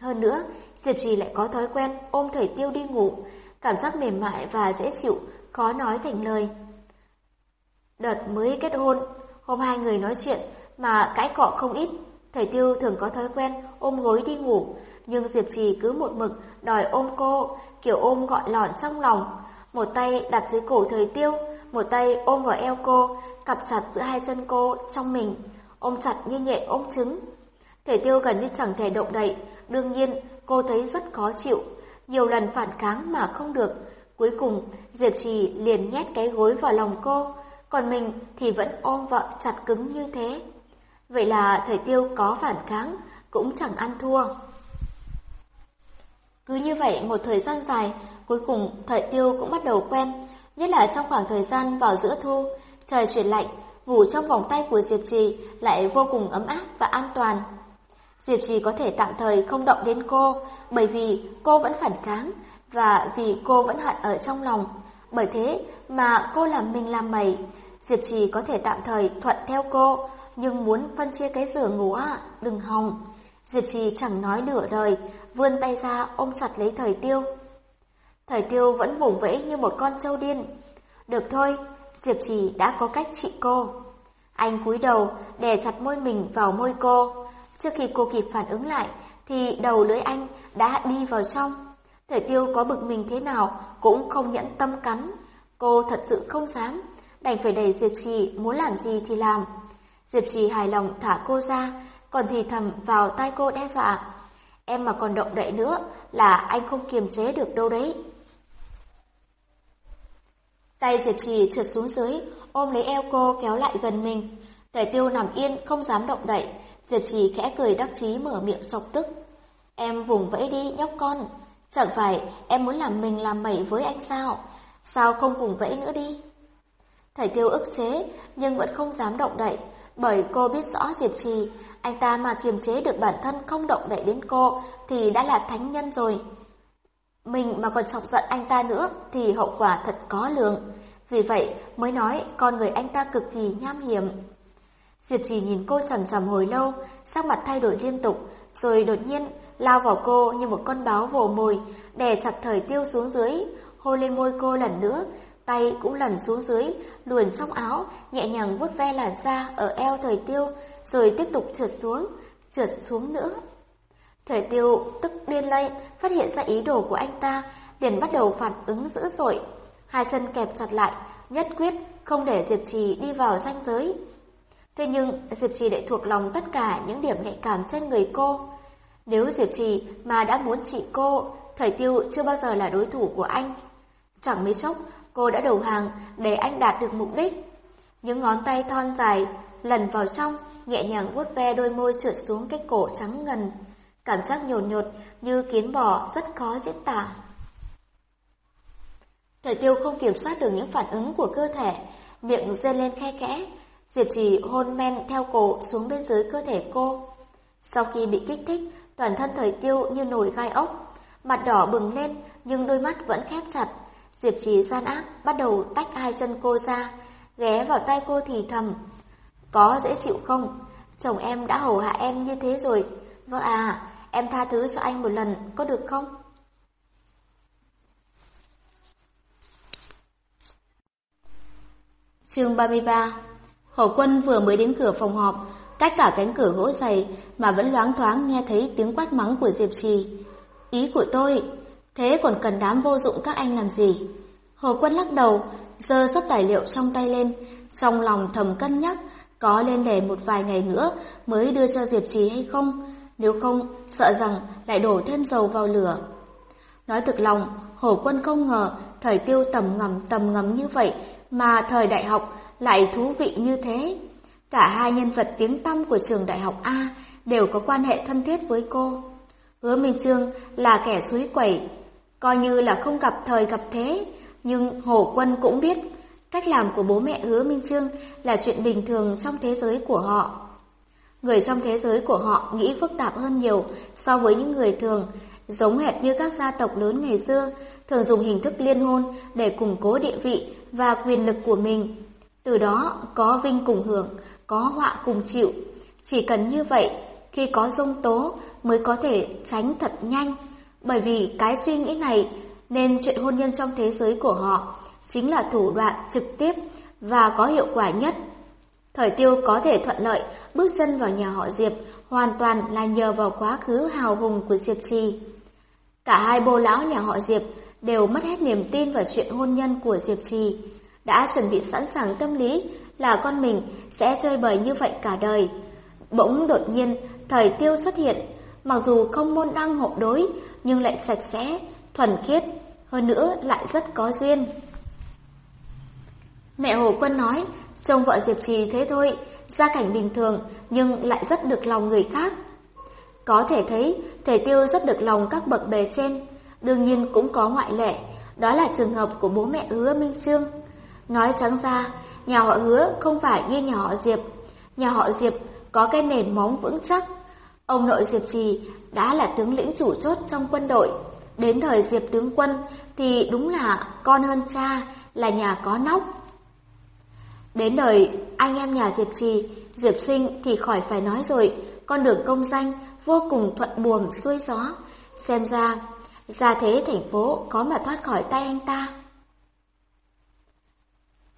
Speaker 1: Hơn nữa, Diệp Trì lại có thói quen ôm thầy tiêu đi ngủ, cảm giác mềm mại và dễ chịu, khó nói thành lời. Đợt mới kết hôn, hôm hai người nói chuyện mà cãi cọ không ít, thầy tiêu thường có thói quen ôm gối đi ngủ, nhưng Diệp Trì cứ một mực đòi ôm cô, kiểu ôm gọn lỏn trong lòng, một tay đặt dưới cổ thời tiêu, một tay ôm vào eo cô, cặp chặt giữa hai chân cô trong mình, ôm chặt như nhẹ ôm trứng. Thầy tiêu gần như chẳng thể động đậy, đương nhiên cô thấy rất khó chịu, nhiều lần phản kháng mà không được, Cuối cùng, Diệp Trì liền nhét cái gối vào lòng cô, còn mình thì vẫn ôm vợ chặt cứng như thế. Vậy là thời tiêu có phản kháng, cũng chẳng ăn thua. Cứ như vậy một thời gian dài, cuối cùng thời tiêu cũng bắt đầu quen, nhất là trong khoảng thời gian vào giữa thu, trời chuyển lạnh, ngủ trong vòng tay của Diệp Trì lại vô cùng ấm áp và an toàn. Diệp Trì có thể tạm thời không động đến cô, bởi vì cô vẫn phản kháng, và vì cô vẫn hận ở trong lòng. Bởi thế mà cô làm mình làm mày, Diệp Trì có thể tạm thời thuận theo cô, nhưng muốn phân chia cái giường ngủ ạ, đừng hòng. Diệp Trì chẳng nói nửa đời, vươn tay ra ôm chặt lấy thời tiêu. Thời tiêu vẫn vùng vẫy như một con trâu điên. Được thôi, Diệp Trì đã có cách trị cô. Anh cúi đầu, đè chặt môi mình vào môi cô. Trước khi cô kịp phản ứng lại, thì đầu lưỡi anh đã đi vào trong. Thời tiêu có bực mình thế nào cũng không nhẫn tâm cắn. Cô thật sự không dám, đành phải đẩy Diệp Trì muốn làm gì thì làm. Diệp Trì hài lòng thả cô ra, còn thì thầm vào tai cô đe dọa. Em mà còn động đậy nữa là anh không kiềm chế được đâu đấy. Tay Diệp Trì trượt xuống dưới, ôm lấy eo cô kéo lại gần mình. Tề tiêu nằm yên, không dám động đậy. Diệp Trì khẽ cười đắc chí mở miệng chọc tức. Em vùng vẫy đi, nhóc con. Chẳng phải em muốn làm mình làm mẩy với anh sao? Sao không vùng vẫy nữa đi? Thầy tiêu ức chế, nhưng vẫn không dám động đậy, bởi cô biết rõ Diệp Trì, anh ta mà kiềm chế được bản thân không động đậy đến cô thì đã là thánh nhân rồi. Mình mà còn chọc giận anh ta nữa thì hậu quả thật có lường. Vì vậy mới nói con người anh ta cực kỳ nham hiểm. Diệp Trì nhìn cô chằm chằm hồi lâu, sắc mặt thay đổi liên tục, rồi đột nhiên lao vào cô như một con báo vồ mồi, đè chặt thời tiêu xuống dưới, hôn lên môi cô lần nữa, tay cũng lần xuống dưới, luồn trong áo, nhẹ nhàng vuốt ve làn da ở eo thời tiêu, rồi tiếp tục trượt xuống, trượt xuống nữa. Thời tiêu tức điên lên, phát hiện ra ý đồ của anh ta, liền bắt đầu phản ứng dữ dội. Hai chân kẹp chặt lại, nhất quyết không để Diệp Trì đi vào ranh giới. Thế nhưng Diệp Trì lại thuộc lòng tất cả những điểm nhạy cảm trên người cô. Nếu Diệp Trì mà đã muốn trị cô, Thời Tiêu chưa bao giờ là đối thủ của anh. Chẳng mấy chốc, cô đã đầu hàng để anh đạt được mục đích. Những ngón tay thon dài lần vào trong, nhẹ nhàng vuốt ve đôi môi trượt xuống cái cổ trắng ngần. Cảm giác nhồn nhột như kiến bò rất khó diễn tả. Thời tiêu không kiểm soát được những phản ứng của cơ thể, miệng dê lên khe kẽ. Diệp trì hôn men theo cổ xuống bên dưới cơ thể cô. Sau khi bị kích thích, toàn thân thời tiêu như nổi gai ốc, mặt đỏ bừng lên nhưng đôi mắt vẫn khép chặt. Diệp Trì gian ác bắt đầu tách hai chân cô ra, ghé vào tay cô thì thầm. Có dễ chịu không? Chồng em đã hầu hạ em như thế rồi. Vâng à, em tha thứ cho anh một lần, có được không?
Speaker 2: Chương 33 Hổ quân vừa mới đến cửa phòng họp, cách cả cánh cửa gỗ dày mà vẫn loáng thoáng nghe thấy tiếng quát mắng của Diệp Trì. Ý của tôi, thế còn cần đám vô dụng các anh làm gì? Hồ Quân lắc đầu, giơ sắp tài liệu trong tay lên, trong lòng thầm cân nhắc có lên để một vài ngày nữa mới đưa cho Diệp Trì hay không, nếu không sợ rằng lại đổ thêm dầu vào lửa. Nói thực lòng, Hồ Quân không ngờ thời tiêu tầm ngầm tầm ngầm như vậy mà thời đại học lại thú vị như thế. Cả hai nhân vật tiếng tăm của trường đại học A đều có quan hệ thân thiết với cô. Hứa Minh Trương là kẻ suối quẩy, coi như là không gặp thời gặp thế, nhưng Hồ Quân cũng biết cách làm của bố mẹ Hứa Minh Trương là chuyện bình thường trong thế giới của họ. Người trong thế giới của họ nghĩ phức tạp hơn nhiều so với những người thường, giống hệt như các gia tộc lớn ngày xưa, thường dùng hình thức liên hôn để củng cố địa vị và quyền lực của mình. Từ đó có vinh cùng hưởng, có họa cùng chịu. Chỉ cần như vậy, khi có dung tố mới có thể tránh thật nhanh. Bởi vì cái suy nghĩ này nên chuyện hôn nhân trong thế giới của họ chính là thủ đoạn trực tiếp và có hiệu quả nhất. Thời tiêu có thể thuận lợi bước chân vào nhà họ Diệp hoàn toàn là nhờ vào quá khứ hào hùng của Diệp Trì. Cả hai bô lão nhà họ Diệp đều mất hết niềm tin vào chuyện hôn nhân của Diệp Trì, đã chuẩn bị sẵn sàng tâm lý là con mình sẽ chơi bời như vậy cả đời. Bỗng đột nhiên, thời tiêu xuất hiện, mặc dù không môn đăng hộ đối, nhưng lại sạch sẽ, thuần khiết,
Speaker 1: hơn nữa lại rất có duyên. Mẹ Hồ Quân nói, trông vợ Diệp Trì thế thôi, gia cảnh bình thường nhưng lại rất được lòng người khác. Có thể thấy, thể tiêu rất được lòng các bậc bề trên, đương nhiên cũng có ngoại lệ, đó là trường hợp của bố mẹ hứa Minh Trương. Nói trắng ra, nhà họ hứa không phải như nhà họ Diệp. Nhà họ Diệp có cái nền móng vững chắc. Ông nội Diệp Trì đã là tướng lĩnh chủ chốt trong quân đội. Đến thời Diệp tướng quân thì đúng là con hơn cha, là nhà có nóc. Đến đời anh em nhà Diệp Trì, Diệp Sinh thì khỏi phải nói rồi, con đường công danh vô cùng thuận buồm xuôi gió. Xem ra, gia thế thành phố có mà thoát khỏi tay anh ta.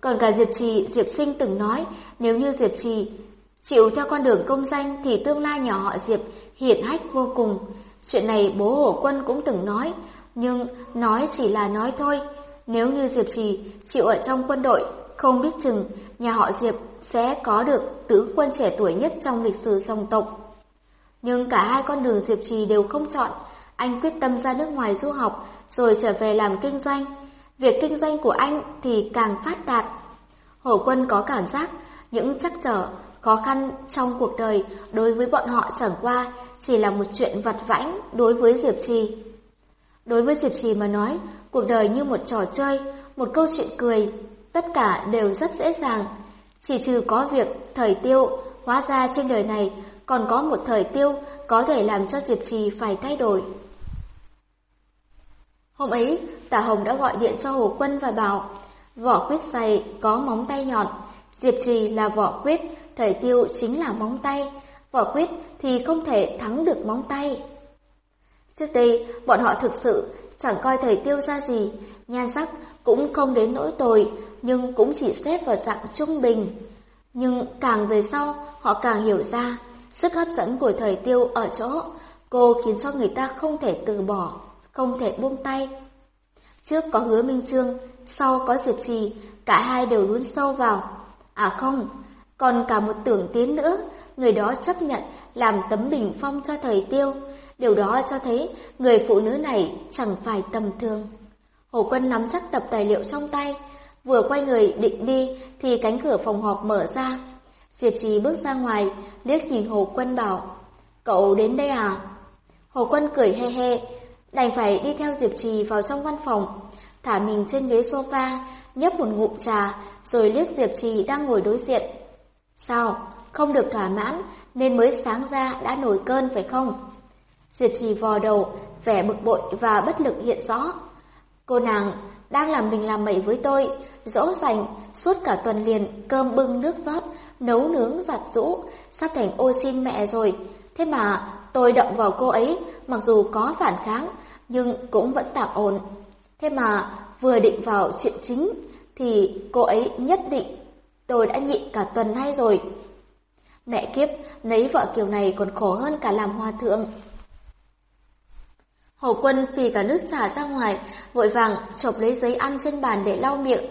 Speaker 1: Còn cả Diệp Trì, Diệp Sinh từng nói, nếu như Diệp Trì chịu theo con đường công danh thì tương lai nhỏ họ Diệp hiển hách vô cùng. Chuyện này bố Hổ Quân cũng từng nói, nhưng nói chỉ là nói thôi. Nếu như Diệp Trì chịu ở trong quân đội, không biết chừng nhà họ Diệp sẽ có được tứ quân trẻ tuổi nhất trong lịch sử dòng tộc. Nhưng cả hai con đường Diệp Trì đều không chọn, anh quyết tâm ra nước ngoài du học rồi trở về làm kinh doanh. Việc kinh doanh của anh thì càng phát đạt. Hổ quân có cảm giác những chắc trở, khó khăn trong cuộc đời đối với bọn họ chẳng qua chỉ là một chuyện vặt vãnh đối với Diệp Trì. Đối với Diệp Trì mà nói, cuộc đời như một trò chơi, một câu chuyện cười, tất cả đều rất dễ dàng. Chỉ trừ có việc thời tiêu, hóa ra trên đời này còn có một thời tiêu có thể làm cho Diệp Trì phải thay đổi. Hôm ấy, Tả Hồng đã gọi điện cho Hồ Quân và bảo, vỏ quyết dày có móng tay nhọn, Diệp Trì là vỏ quyết, thời tiêu chính là móng tay, vỏ quýt thì không thể thắng được móng tay. Trước đây, bọn họ thực sự chẳng coi thầy tiêu ra gì, nhan sắc cũng không đến nỗi tồi, nhưng cũng chỉ xếp vào dạng trung bình. Nhưng càng về sau, họ càng hiểu ra, sức hấp dẫn của thầy tiêu ở chỗ, cô khiến cho người ta không thể từ bỏ, không thể buông tay. Trước có hứa Minh Trương, sau có Diệp Trì, cả hai đều lún sâu vào. À không, còn cả một tưởng tiến nữa, người đó chấp nhận làm tấm bình phong cho thời tiêu. Điều đó cho thấy người phụ nữ này chẳng phải tầm thường. Hồ Quân nắm chắc tập tài liệu trong tay, vừa quay người định đi thì cánh cửa phòng họp mở ra. Diệp Trì bước ra ngoài, liếc nhìn Hồ Quân bảo, cậu đến đây à? Hồ Quân cười he he, đành phải đi theo Diệp Trì vào trong văn phòng, thả mình trên ghế sofa, nhấp một ngụm trà, rồi liếc Diệp Trì đang ngồi đối diện. Sao, không được thỏa mãn nên mới sáng ra đã nổi cơn phải không? Diệp Trì vò đầu, vẻ bực bội và bất lực hiện rõ. Cô nàng đang làm mình làm mẩy với tôi, dỗ dành suốt cả tuần liền cơm bưng nước rót, nấu nướng giặt rũ, sắp thành ô xin mẹ rồi. Thế mà tôi động vào cô ấy, mặc dù có phản kháng, nhưng cũng vẫn tạm ổn. Thế mà vừa định vào chuyện chính, thì cô ấy nhất định tôi đã nhịn cả tuần nay rồi. Mẹ kiếp, lấy vợ kiểu này còn khổ hơn cả làm hòa thượng. Hồ Quân phì cả nước trà ra ngoài, vội vàng chộp lấy giấy ăn trên bàn để lau miệng.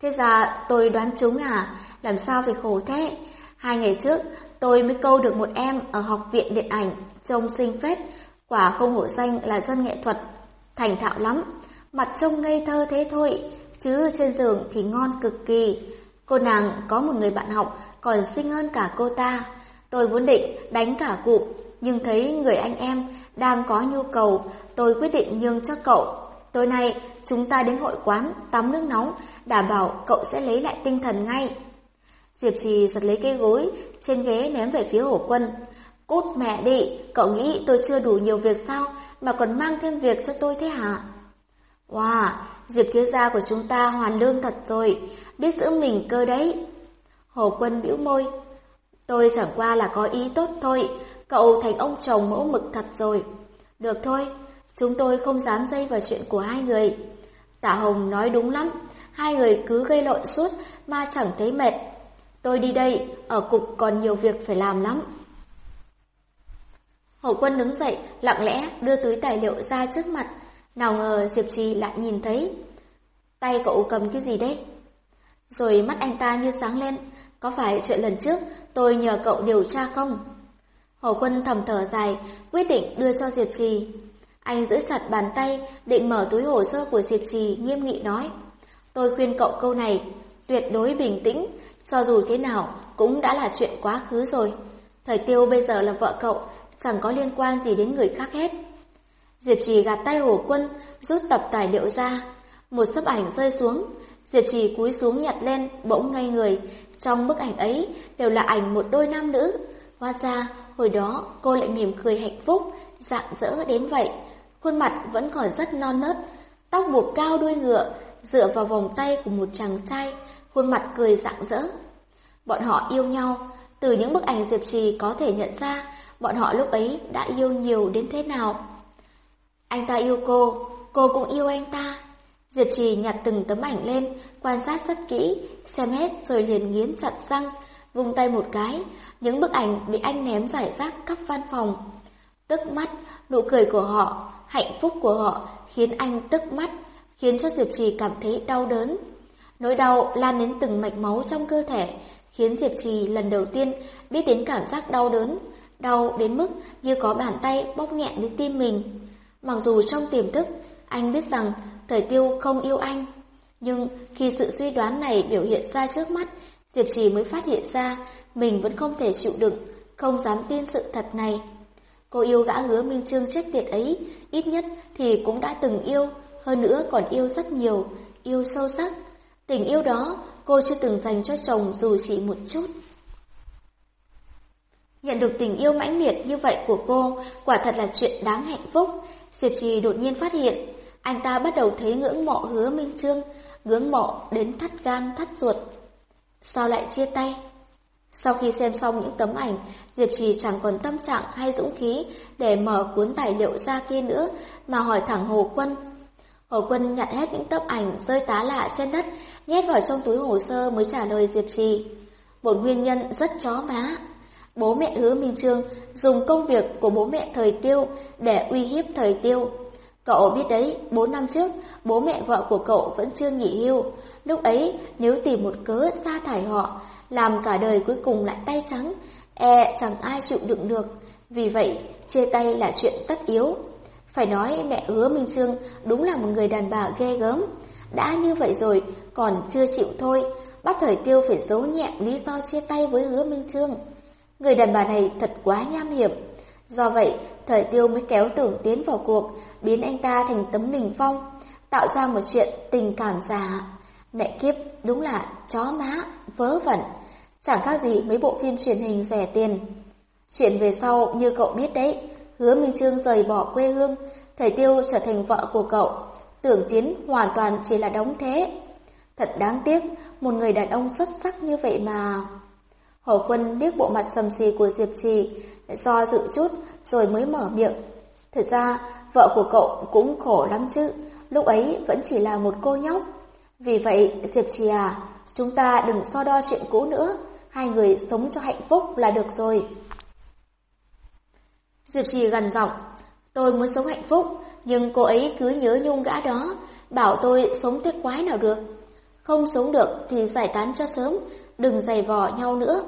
Speaker 1: Thế ra tôi đoán chúng à, làm sao phải khổ thế? Hai ngày trước, tôi mới câu được một em ở học viện điện ảnh, trông xinh phết, quả không hổ danh là dân nghệ thuật, thành thạo lắm. Mặt trông ngây thơ thế thôi, chứ trên giường thì ngon cực kỳ. Cô nàng có một người bạn học còn xinh hơn cả cô ta. Tôi vốn định đánh cả cụ, nhưng thấy người anh em đang có nhu cầu, tôi quyết định nhường cho cậu. Tối nay chúng ta đến hội quán tắm nước nóng, đảm bảo cậu sẽ lấy lại tinh thần ngay. Diệp Trì giật lấy cây gối trên ghế ném về phía Hổ Quân. Cút mẹ đi, cậu nghĩ tôi chưa đủ nhiều việc sao mà còn mang thêm việc cho tôi thế hả? Wow, Diệp thiếu gia của chúng ta hoàn lương thật rồi, biết giữ mình cơ đấy. Hồ Quân bĩu môi. Tôi chẳng qua là có ý tốt thôi, cậu thành ông chồng mẫu mực thật rồi. Được thôi, chúng tôi không dám dây vào chuyện của hai người. Tả Hồng nói đúng lắm, hai người cứ gây lộn suốt mà chẳng thấy mệt. Tôi đi đây, ở cục còn nhiều việc phải làm lắm. Hậu quân đứng dậy, lặng lẽ đưa túi tài liệu ra trước mặt. Nào ngờ Diệp Trì lại nhìn thấy. Tay cậu cầm cái gì đấy? Rồi mắt anh ta như sáng lên. Có phải chuyện lần trước tôi nhờ cậu điều tra không? Hồ Quân thầm thở dài, quyết định đưa cho Diệp Trì. Anh giữ chặt bàn tay, định mở túi hồ sơ của Diệp Trì, nghiêm nghị nói. Tôi khuyên cậu câu này, tuyệt đối bình tĩnh, cho dù thế nào cũng đã là chuyện quá khứ rồi. Thời tiêu bây giờ là vợ cậu, chẳng có liên quan gì đến người khác hết. Diệp Trì gạt tay Hồ Quân, rút tập tài liệu ra. Một sấp ảnh rơi xuống, Diệp Trì cúi xuống nhặt lên, bỗng ngay người. Trong bức ảnh ấy đều là ảnh một đôi nam nữ. Hóa ra, hồi đó cô lại mỉm cười hạnh phúc, dạng dỡ đến vậy. Khuôn mặt vẫn còn rất non nớt, tóc buộc cao đuôi ngựa, dựa vào vòng tay của một chàng trai, khuôn mặt cười rạng rỡ. Bọn họ yêu nhau, từ những bức ảnh Diệp Trì có thể nhận ra bọn họ lúc ấy đã yêu nhiều đến thế nào. Anh ta yêu cô, cô cũng yêu anh ta. Diệp Trì nhặt từng tấm ảnh lên, quan sát rất kỹ, xem hết rồi liền nghiến chặt răng, vung tay một cái, những bức ảnh bị anh ném giải rác khắp văn phòng. Tức mắt, nụ cười của họ, hạnh phúc của họ khiến anh tức mắt, khiến cho Diệp Trì cảm thấy đau đớn. Nỗi đau lan đến từng mạch máu trong cơ thể, khiến Diệp Trì lần đầu tiên biết đến cảm giác đau đớn, đau đến mức như có bàn tay bóp nghẹn đến tim mình. Mặc dù trong tiềm thức, anh biết rằng Thời Tiêu không yêu anh, nhưng khi sự suy đoán này biểu hiện ra trước mắt, Diệp Trì mới phát hiện ra mình vẫn không thể chịu đựng, không dám tin sự thật này. Cô yêu gã hứa Minh Trương chết tiệt ấy, ít nhất thì cũng đã từng yêu, hơn nữa còn yêu rất nhiều, yêu sâu sắc. Tình yêu đó cô chưa từng dành cho chồng dù chỉ một chút. Nhận được tình yêu mãnh liệt như vậy của cô, quả thật là chuyện đáng hạnh phúc. Diệp Trì đột nhiên phát hiện, anh ta bắt đầu thấy ngưỡng mộ hứa Minh Trương, ngưỡng mộ đến thắt gan thắt ruột. Sao lại chia tay? Sau khi xem xong những tấm ảnh, Diệp Trì chẳng còn tâm trạng hay dũng khí để mở cuốn tài liệu ra kia nữa mà hỏi thẳng Hồ Quân. Hồ Quân nhặt hết những tấm ảnh rơi tá lạ trên đất, nhét vào trong túi hồ sơ mới trả lời Diệp Trì. Một nguyên nhân rất chó má. Bố mẹ hứa Minh Trương dùng công việc của bố mẹ thời tiêu để uy hiếp thời tiêu. Cậu biết đấy, bốn năm trước, bố mẹ vợ của cậu vẫn chưa nghỉ hưu. Lúc ấy, nếu tìm một cớ sa thải họ, làm cả đời cuối cùng lại tay trắng, e chẳng ai chịu đựng được. Vì vậy, chia tay là chuyện tất yếu. Phải nói mẹ hứa Minh Trương đúng là một người đàn bà ghê gớm. Đã như vậy rồi, còn chưa chịu thôi, bắt thời tiêu phải giấu nhẹ lý do chia tay với hứa Minh Trương. Người đàn bà này thật quá nham hiểm. Do vậy, thời tiêu mới kéo tưởng tiến vào cuộc, biến anh ta thành tấm bình phong, tạo ra một chuyện tình cảm giả. Mẹ kiếp đúng là chó má, vớ vẩn, chẳng khác gì mấy bộ phim truyền hình rẻ tiền. Chuyện về sau như cậu biết đấy, hứa Minh Trương rời bỏ quê hương, Thời Tiêu trở thành vợ của cậu, tưởng tiến hoàn toàn chỉ là đóng thế. Thật đáng tiếc, một người đàn ông xuất sắc như vậy mà... Hổ quân liếc bộ mặt sầm xì của Diệp Trì, do dự chút rồi mới mở miệng. Thật ra, vợ của cậu cũng khổ lắm chứ, lúc ấy vẫn chỉ là một cô nhóc. Vì vậy, Diệp Trì à, chúng ta đừng so đo chuyện cũ nữa, hai người sống cho hạnh phúc là được rồi. Diệp Trì gần giọng, tôi muốn sống hạnh phúc, nhưng cô ấy cứ nhớ nhung gã đó, bảo tôi sống thế quái nào được. Không sống được thì giải tán cho sớm, đừng giày vò nhau nữa.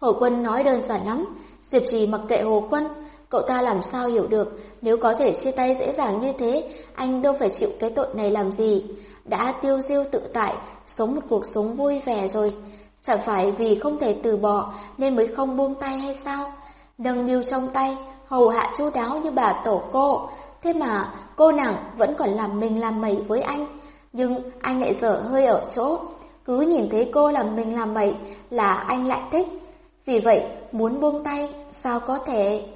Speaker 1: Hồ Quân nói đơn giản lắm, Diệp Trì mặc kệ Hồ Quân, cậu ta làm sao hiểu được, nếu có thể chia tay dễ dàng như thế, anh đâu phải chịu cái tội này làm gì. Đã tiêu diêu tự tại, sống một cuộc sống vui vẻ rồi, chẳng phải vì không thể từ bỏ nên mới không buông tay hay sao? Nâng niu trong tay, hầu hạ chu đáo như bà tổ cô, thế mà cô nàng vẫn còn làm mình làm mẩy với anh, nhưng anh lại dở hơi ở chỗ, cứ nhìn thấy cô làm mình làm mẩy là anh lại thích. Vì vậy, muốn buông tay, sao có thể?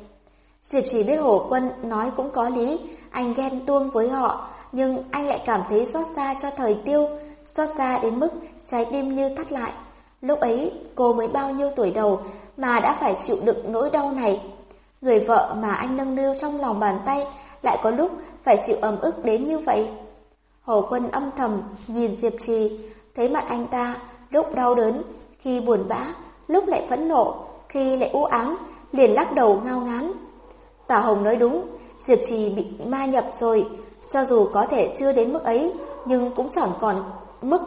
Speaker 1: Diệp chỉ biết hổ quân nói cũng có lý, anh ghen tuông với họ, nhưng anh lại cảm thấy xót xa cho thời tiêu, xót xa đến mức trái tim như thắt lại. Lúc ấy, cô mới bao nhiêu tuổi đầu mà đã phải chịu đựng nỗi đau này. Người vợ mà anh nâng niu trong lòng bàn tay lại có lúc phải chịu ấm ức đến như vậy. Hồ Quân âm thầm nhìn Diệp Trì, thấy mặt anh ta lúc đau đớn, khi buồn bã, lúc lại phẫn nộ, khi lại u ám, liền lắc đầu ngao ngán. Tả Hồng nói đúng, Diệp Trì bị ma nhập rồi, cho dù có thể chưa đến mức ấy, nhưng cũng chẳng còn mức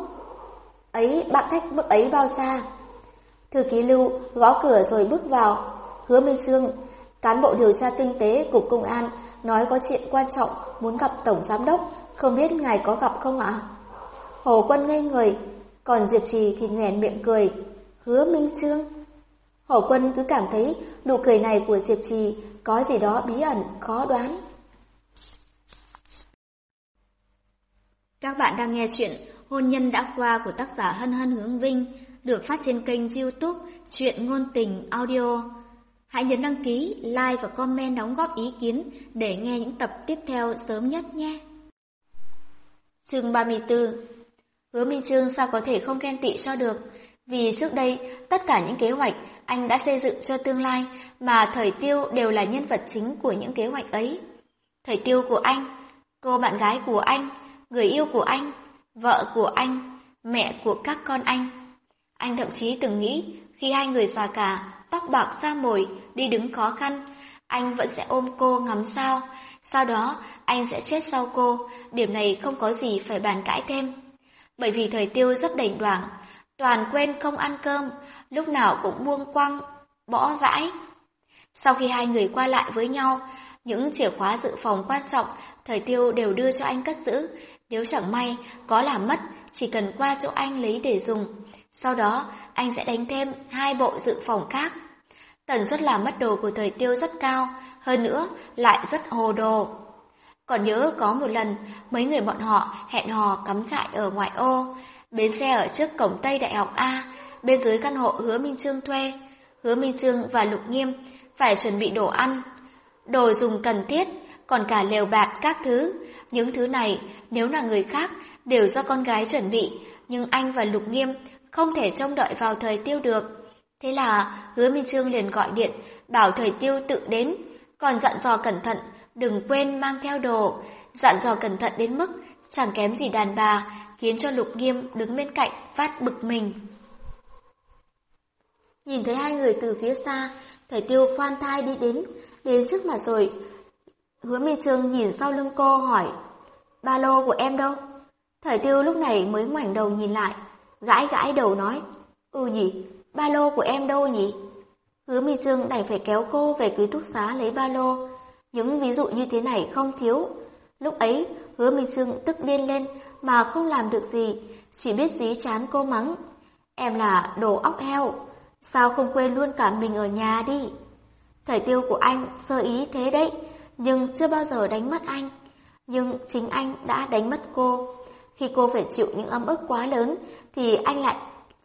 Speaker 1: ấy bạn thách mức ấy bao xa. Thư ký lưu gõ cửa rồi bước vào, hứa Minh Sương, Cán bộ điều tra kinh tế Cục Công an nói có chuyện quan trọng muốn gặp Tổng Giám đốc, không biết ngài có gặp không ạ? Hồ Quân ngây người, còn Diệp Trì thì nhoẻn miệng cười. Hứa Minh Trương. Hồ Quân cứ cảm thấy nụ cười này của Diệp Trì có gì đó bí ẩn, khó đoán.
Speaker 2: Các bạn đang nghe chuyện Hôn nhân đã qua của tác giả Hân Hân Hướng Vinh được phát trên kênh youtube Chuyện Ngôn Tình Audio. Hãy nhấn đăng ký, like và comment đóng góp ý kiến để nghe những tập tiếp theo sớm nhất nhé.
Speaker 1: Chương 34 Hứa Minh Trương sao có thể không ghen tị cho được, vì trước đây tất cả những kế hoạch anh đã xây dựng cho tương lai mà Thời Tiêu đều là nhân vật chính của những kế hoạch ấy. Thời Tiêu của anh, cô bạn gái của anh, người yêu của anh, vợ của anh, mẹ của các con anh. Anh thậm chí từng nghĩ khi hai người già cả, tóc bạc xa mồi, đi đứng khó khăn, anh vẫn sẽ ôm cô ngắm sao, sau đó anh sẽ chết sau cô, điểm này không có gì phải bàn cãi thêm. Bởi vì thời tiêu rất đảnh đoảng, toàn quên không ăn cơm, lúc nào cũng buông quăng, bỏ vãi. Sau khi hai người qua lại với nhau, những chìa khóa dự phòng quan trọng thời tiêu đều đưa cho anh cất giữ, nếu chẳng may có làm mất, chỉ cần qua chỗ anh lấy để dùng. Sau đó, anh sẽ đánh thêm hai bộ dự phòng khác. Tần suất làm mất đồ của thời tiêu rất cao, hơn nữa lại rất hồ đồ. Còn nhớ có một lần, mấy người bọn họ hẹn hò cắm trại ở ngoại ô, bến xe ở trước cổng Tây Đại học A, bên dưới căn hộ Hứa Minh Trương thuê. Hứa Minh Trương và Lục Nghiêm phải chuẩn bị đồ ăn, đồ dùng cần thiết, còn cả lều bạt các thứ. Những thứ này, nếu là người khác, đều do con gái chuẩn bị, nhưng anh và Lục Nghiêm không thể trông đợi vào thời tiêu được. Thế là hứa Minh Trương liền gọi điện, bảo thời tiêu tự đến, còn dặn dò cẩn thận, đừng quên mang theo đồ, dặn dò cẩn thận đến mức chẳng kém gì đàn bà, khiến cho Lục Nghiêm đứng bên cạnh phát bực mình. Nhìn thấy hai người từ phía xa, thầy tiêu khoan thai đi đến, đến trước mặt rồi. Hứa Minh Trương nhìn sau lưng cô hỏi, ba lô của em đâu? Thầy tiêu lúc này mới ngoảnh đầu nhìn lại, gãi gãi đầu nói, ừ nhỉ, ba lô của em đâu nhỉ? Hứa Minh Trương đành phải kéo cô về ký túc xá lấy ba lô. Những ví dụ như thế này không thiếu. Lúc ấy, hứa Minh Sương tức điên lên mà không làm được gì, chỉ biết dí chán cô mắng. Em là đồ óc heo, sao không quên luôn cả mình ở nhà đi? Thời tiêu của anh sơ ý thế đấy, nhưng chưa bao giờ đánh mất anh. Nhưng chính anh đã đánh mất cô. Khi cô phải chịu những ấm ức quá lớn, thì anh lại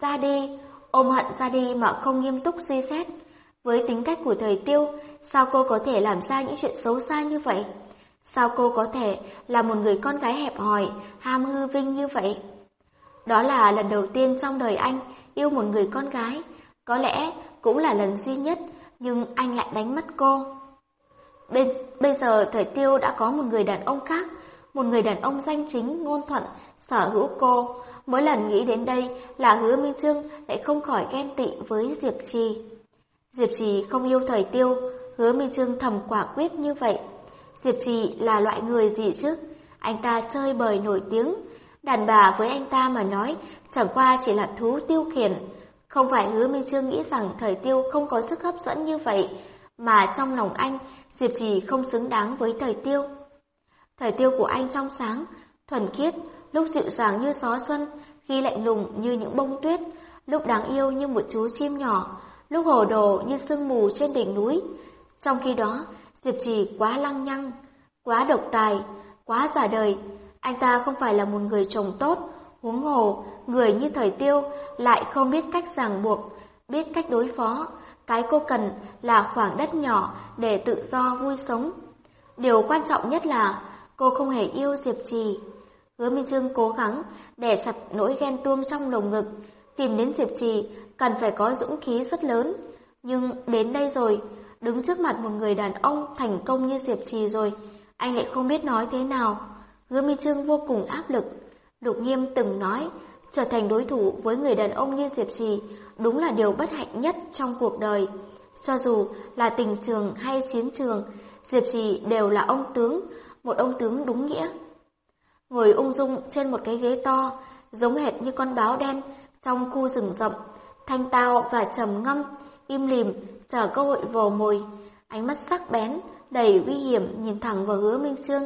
Speaker 1: ra đi, ôm hận ra đi mà không nghiêm túc suy xét. Với tính cách của thời tiêu, sao cô có thể làm ra những chuyện xấu xa như vậy? Sao cô có thể là một người con gái hẹp hòi, ham hư vinh như vậy? Đó là lần đầu tiên trong đời anh yêu một người con gái, có lẽ cũng là lần duy nhất, nhưng anh lại đánh mất cô. Bên, bây giờ thời tiêu đã có một người đàn ông khác, một người đàn ông danh chính, ngôn thuận, sở hữu cô. Mỗi lần nghĩ đến đây là hứa Minh Trương lại không khỏi ghen tị với Diệp Trì. Diệp Trì không yêu thời tiêu, hứa Minh Trương thầm quả quyết như vậy. Diệp Trì là loại người gì chứ? Anh ta chơi bời nổi tiếng. Đàn bà với anh ta mà nói chẳng qua chỉ là thú tiêu khiển. Không phải hứa Minh Trương nghĩ rằng thời tiêu không có sức hấp dẫn như vậy, mà trong lòng anh, Diệp Trì không xứng đáng với thời tiêu. Thời tiêu của anh trong sáng, thuần khiết, lúc dịu dàng như gió xuân, khi lạnh lùng như những bông tuyết, lúc đáng yêu như một chú chim nhỏ, lúc hồ đồ như sương mù trên đỉnh núi. Trong khi đó, Diệp Trì quá lăng nhăng, quá độc tài, quá giả đời. Anh ta không phải là một người chồng tốt, huống hồ, người như thời tiêu lại không biết cách ràng buộc, biết cách đối phó. Cái cô cần là khoảng đất nhỏ để tự do vui sống. Điều quan trọng nhất là cô không hề yêu Diệp Trì. Hứa Minh Trương cố gắng để chặt nỗi ghen tuông trong lồng ngực, tìm đến Diệp Trì cần phải có dũng khí rất lớn. Nhưng đến đây rồi, đứng trước mặt một người đàn ông thành công như Diệp Trì rồi, anh lại không biết nói thế nào. Hứa Minh Trương vô cùng áp lực. Lục Nghiêm từng nói, trở thành đối thủ với người đàn ông như Diệp Trì đúng là điều bất hạnh nhất trong cuộc đời. Cho dù là tình trường hay chiến trường, Diệp Trì đều là ông tướng, một ông tướng đúng nghĩa. Ngồi ung dung trên một cái ghế to, giống hệt như con báo đen trong khu rừng rậm, thanh tao và trầm ngâm, im lìm, chờ cơ hội vồ mồi. ánh mắt sắc bén, đầy uy hiểm nhìn thẳng vào hứa Minh Trương.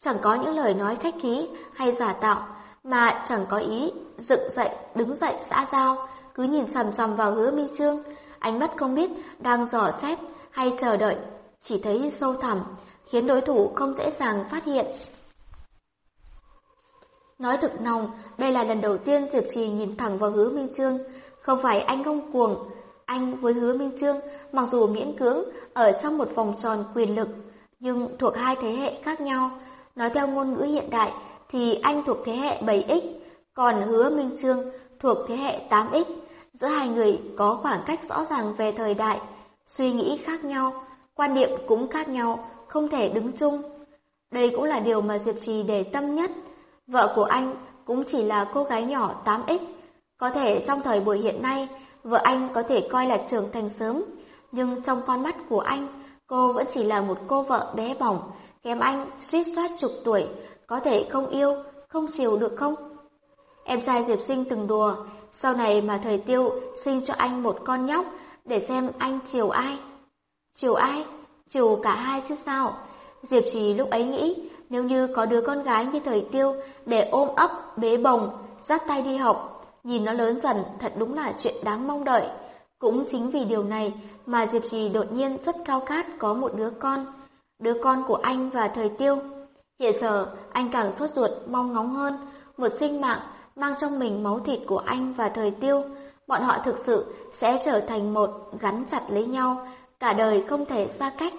Speaker 1: Chẳng có những lời nói khách khí hay giả tạo, mà chẳng có ý dựng dậy, đứng dậy xã giao, cứ nhìn sầm sầm vào hứa Minh Trương, ánh mắt không biết đang dò xét hay chờ đợi, chỉ thấy sâu thẳm, khiến đối thủ không dễ dàng phát hiện. Nói thực lòng, đây là lần đầu tiên Diệp Trì nhìn thẳng vào hứa Minh Trương, không phải anh không cuồng, anh với hứa Minh Trương mặc dù miễn cưỡng ở trong một vòng tròn quyền lực, nhưng thuộc hai thế hệ khác nhau. Nói theo ngôn ngữ hiện đại thì anh thuộc thế hệ 7X, còn hứa Minh Trương thuộc thế hệ 8X. Giữa hai người có khoảng cách rõ ràng về thời đại, suy nghĩ khác nhau, quan niệm cũng khác nhau, không thể đứng chung. Đây cũng là điều mà Diệp Trì để tâm nhất. Vợ của anh cũng chỉ là cô gái nhỏ 8X. Có thể trong thời buổi hiện nay, vợ anh có thể coi là trưởng thành sớm, nhưng trong con mắt của anh, cô vẫn chỉ là một cô vợ bé bỏng, kém anh suýt soát chục tuổi, có thể không yêu, không chiều được không? Em trai Diệp Sinh từng đùa, sau này mà thời tiêu sinh cho anh một con nhóc, để xem anh chiều ai. Chiều ai? Chiều cả hai chứ sao? Diệp Trì lúc ấy nghĩ, nếu như có đứa con gái như thời tiêu để ôm ấp, bế bồng, dắt tay đi học, nhìn nó lớn dần thật đúng là chuyện đáng mong đợi. Cũng chính vì điều này mà Diệp Trì đột nhiên rất cao khát có một đứa con, đứa con của anh và thời tiêu. Hiện giờ, anh càng sốt ruột mong ngóng hơn, một sinh mạng mang trong mình máu thịt của anh và thời tiêu. Bọn họ thực sự sẽ trở thành một, gắn chặt lấy nhau, cả đời không thể xa cách.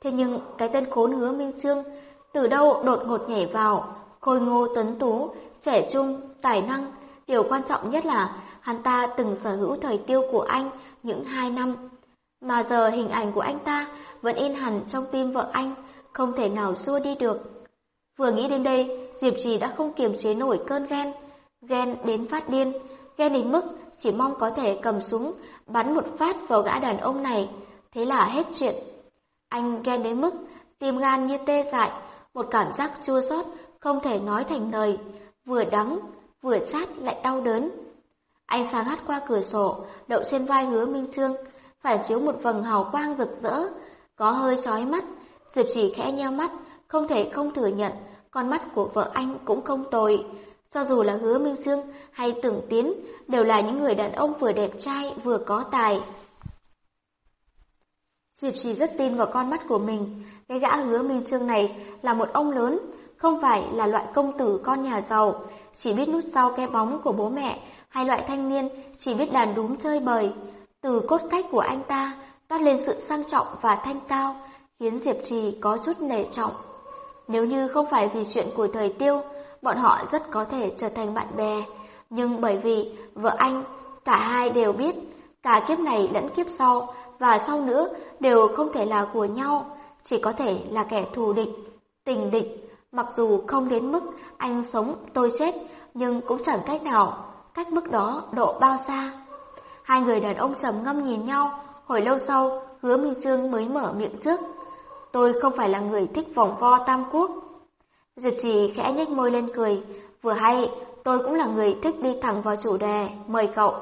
Speaker 1: Thế nhưng cái tên khốn hứa Minh Trương từ đâu đột ngột nhảy vào, khôi ngô tuấn tú, trẻ trung, tài năng. Điều quan trọng nhất là hắn ta từng sở hữu thời tiêu của anh những hai năm. Mà giờ hình ảnh của anh ta vẫn in hẳn trong tim vợ anh, không thể nào xua đi được. Vừa nghĩ đến đây, Diệp Trì đã không kiềm chế nổi cơn ghen. Ghen đến phát điên, ghen đến mức chỉ mong có thể cầm súng, bắn một phát vào gã đàn ông này. Thế là hết chuyện. Anh ghen đến mức tim gan như tê dại, một cảm giác chua xót không thể nói thành lời, vừa đắng, vừa chát lại đau đớn. Ánh sáng hắt qua cửa sổ, đậu trên vai hứa Minh Trương, phản chiếu một vầng hào quang rực rỡ, có hơi chói mắt. Diệp chỉ khẽ nheo mắt, không thể không thừa nhận, con mắt của vợ anh cũng không tồi. Cho dù là hứa Minh Trương hay Tưởng Tiến, đều là những người đàn ông vừa đẹp trai vừa có tài. Diệp Trì rất tin vào con mắt của mình, cái gã hứa Minh Trương này là một ông lớn, không phải là loại công tử con nhà giàu, chỉ biết nút sau cái bóng của bố mẹ, hay loại thanh niên chỉ biết đàn đúng chơi bời. Từ cốt cách của anh ta toát lên sự sang trọng và thanh cao, khiến Diệp Trì có chút nể trọng. Nếu như không phải vì chuyện của thời tiêu, bọn họ rất có thể trở thành bạn bè. Nhưng bởi vì vợ anh, cả hai đều biết, cả kiếp này lẫn kiếp sau và sau nữa đều không thể là của nhau, chỉ có thể là kẻ thù địch, tình địch. Mặc dù không đến mức anh sống tôi chết, nhưng cũng chẳng cách nào, cách mức đó độ bao xa. Hai người đàn ông trầm ngâm nhìn nhau, hồi lâu sau, hứa Minh Trương mới mở miệng trước. Tôi không phải là người thích vòng vo tam quốc. Diệp trì khẽ nhếch môi lên cười, vừa hay, tôi cũng là người thích đi thẳng vào chủ đề, mời cậu.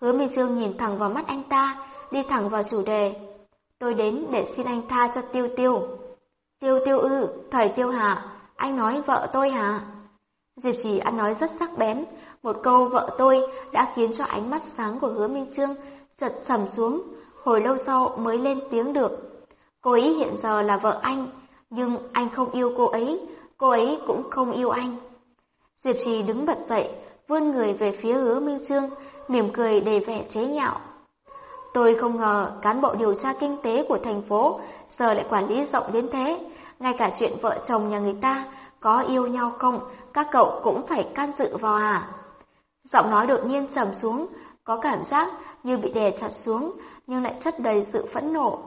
Speaker 1: Hứa Minh Trương nhìn thẳng vào mắt anh ta, đi thẳng vào chủ đề. Tôi đến để xin anh tha cho Tiêu Tiêu. Tiêu Tiêu ư, thời Tiêu Hạ anh nói vợ tôi hả? Diệp Trì ăn nói rất sắc bén, một câu vợ tôi đã khiến cho ánh mắt sáng của hứa Minh Trương chợt sầm xuống, hồi lâu sau mới lên tiếng được. Cô ấy hiện giờ là vợ anh, nhưng anh không yêu cô ấy, cô ấy cũng không yêu anh. Diệp Trì đứng bật dậy, vươn người về phía hứa Minh Trương, mỉm cười đầy vẻ chế nhạo. Tôi không ngờ cán bộ điều tra kinh tế của thành phố giờ lại quản lý rộng đến thế. Ngay cả chuyện vợ chồng nhà người ta có yêu nhau không, các cậu cũng phải can dự vào à? Giọng nói đột nhiên trầm xuống, có cảm giác như bị đè chặt xuống, nhưng lại chất đầy sự phẫn nộ.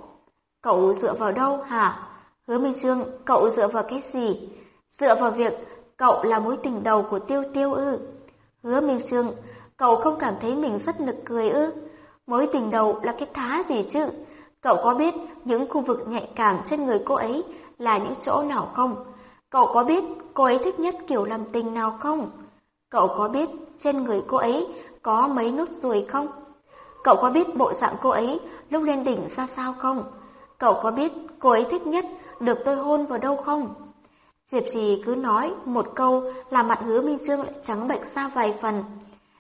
Speaker 1: Cậu dựa vào đâu hả? Hứa Minh Trương, cậu dựa vào cái gì? Dựa vào việc cậu là mối tình đầu của Tiêu Tiêu ư? Hứa Minh Trương, cậu không cảm thấy mình rất nực cười ư? Mối tình đầu là cái thá gì chứ? Cậu có biết những khu vực nhạy cảm trên người cô ấy là những chỗ nào không? Cậu có biết cô ấy thích nhất kiểu làm tình nào không? Cậu có biết trên người cô ấy có mấy nút ruồi không? Cậu có biết bộ dạng cô ấy lúc lên đỉnh ra sao không? cậu có biết cô ấy thích nhất được tôi hôn vào đâu không? Diệp Trì cứ nói một câu là mặt hứa Minh Trương lại trắng bệch ra vài phần.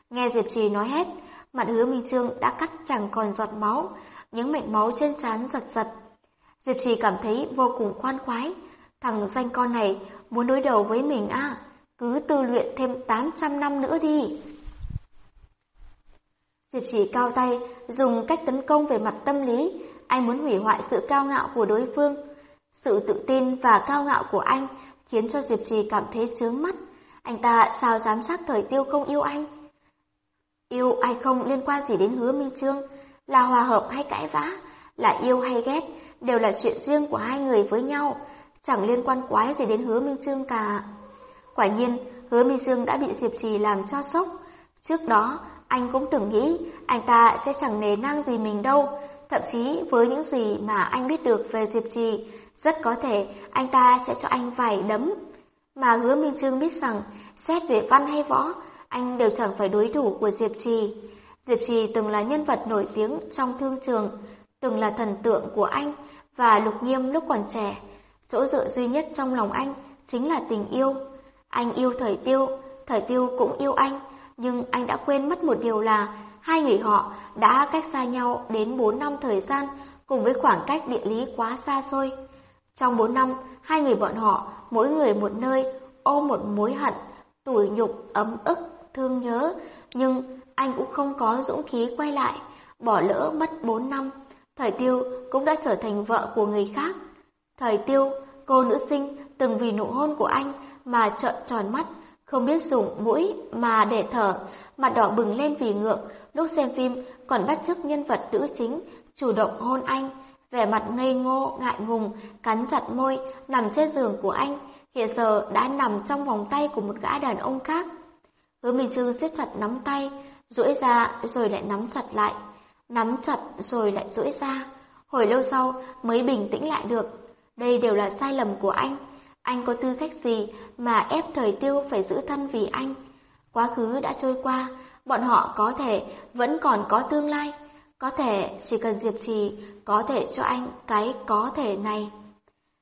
Speaker 1: Nghe Diệp Trì nói hết, mặt hứa Minh Trương đã cắt chẳng còn giọt máu, những mệnh máu trên trán giật giật. Diệp Trì cảm thấy vô cùng khoan khoái, thằng danh con này muốn đối đầu với mình à, cứ tư luyện thêm 800 năm nữa đi. Diệp Trì cao tay, dùng cách tấn công về mặt tâm lý, anh muốn hủy hoại sự cao ngạo của đối phương. Sự tự tin và cao ngạo của anh khiến cho Diệp Trì cảm thấy chướng mắt. Anh ta sao dám chắc thời tiêu không yêu anh? Yêu ai không liên quan gì đến hứa Minh Trương, là hòa hợp hay cãi vã, là yêu hay ghét, đều là chuyện riêng của hai người với nhau, chẳng liên quan quái gì đến hứa Minh Trương cả. Quả nhiên, hứa Minh Trương đã bị Diệp Trì làm cho sốc. Trước đó, anh cũng từng nghĩ anh ta sẽ chẳng nề nang gì mình đâu, thậm chí với những gì mà anh biết được về Diệp Trì, rất có thể anh ta sẽ cho anh vài đấm. Mà hứa Minh Trương biết rằng, xét về văn hay võ, anh đều chẳng phải đối thủ của Diệp Trì. Diệp Trì từng là nhân vật nổi tiếng trong thương trường, từng là thần tượng của anh và Lục Nghiêm lúc còn trẻ. Chỗ dựa duy nhất trong lòng anh chính là tình yêu. Anh yêu Thời Tiêu, Thời Tiêu cũng yêu anh, nhưng anh đã quên mất một điều là hai người họ đã cách xa nhau đến 4 năm thời gian cùng với khoảng cách địa lý quá xa xôi. Trong 4 năm, hai người bọn họ mỗi người một nơi ôm một mối hận, tủi nhục, ấm ức, thương nhớ, nhưng anh cũng không có dũng khí quay lại, bỏ lỡ mất 4 năm. Thời tiêu cũng đã trở thành vợ của người khác. Thời tiêu, cô nữ sinh từng vì nụ hôn của anh mà trợn tròn mắt, không biết dùng mũi mà để thở, mặt đỏ bừng lên vì ngượng, lúc xem phim còn bắt chước nhân vật nữ chính, chủ động hôn anh, vẻ mặt ngây ngô, ngại ngùng, cắn chặt môi, nằm trên giường của anh, hiện giờ đã nằm trong vòng tay của một gã đàn ông khác. Hứa Minh Trương siết chặt nắm tay, duỗi ra rồi lại nắm chặt lại, nắm chặt rồi lại duỗi ra. Hồi lâu sau mới bình tĩnh lại được. Đây đều là sai lầm của anh. Anh có tư cách gì mà ép thời tiêu phải giữ thân vì anh? Quá khứ đã trôi qua, bọn họ có thể vẫn còn có tương lai. Có thể chỉ cần Diệp Trì có thể cho anh cái có thể này.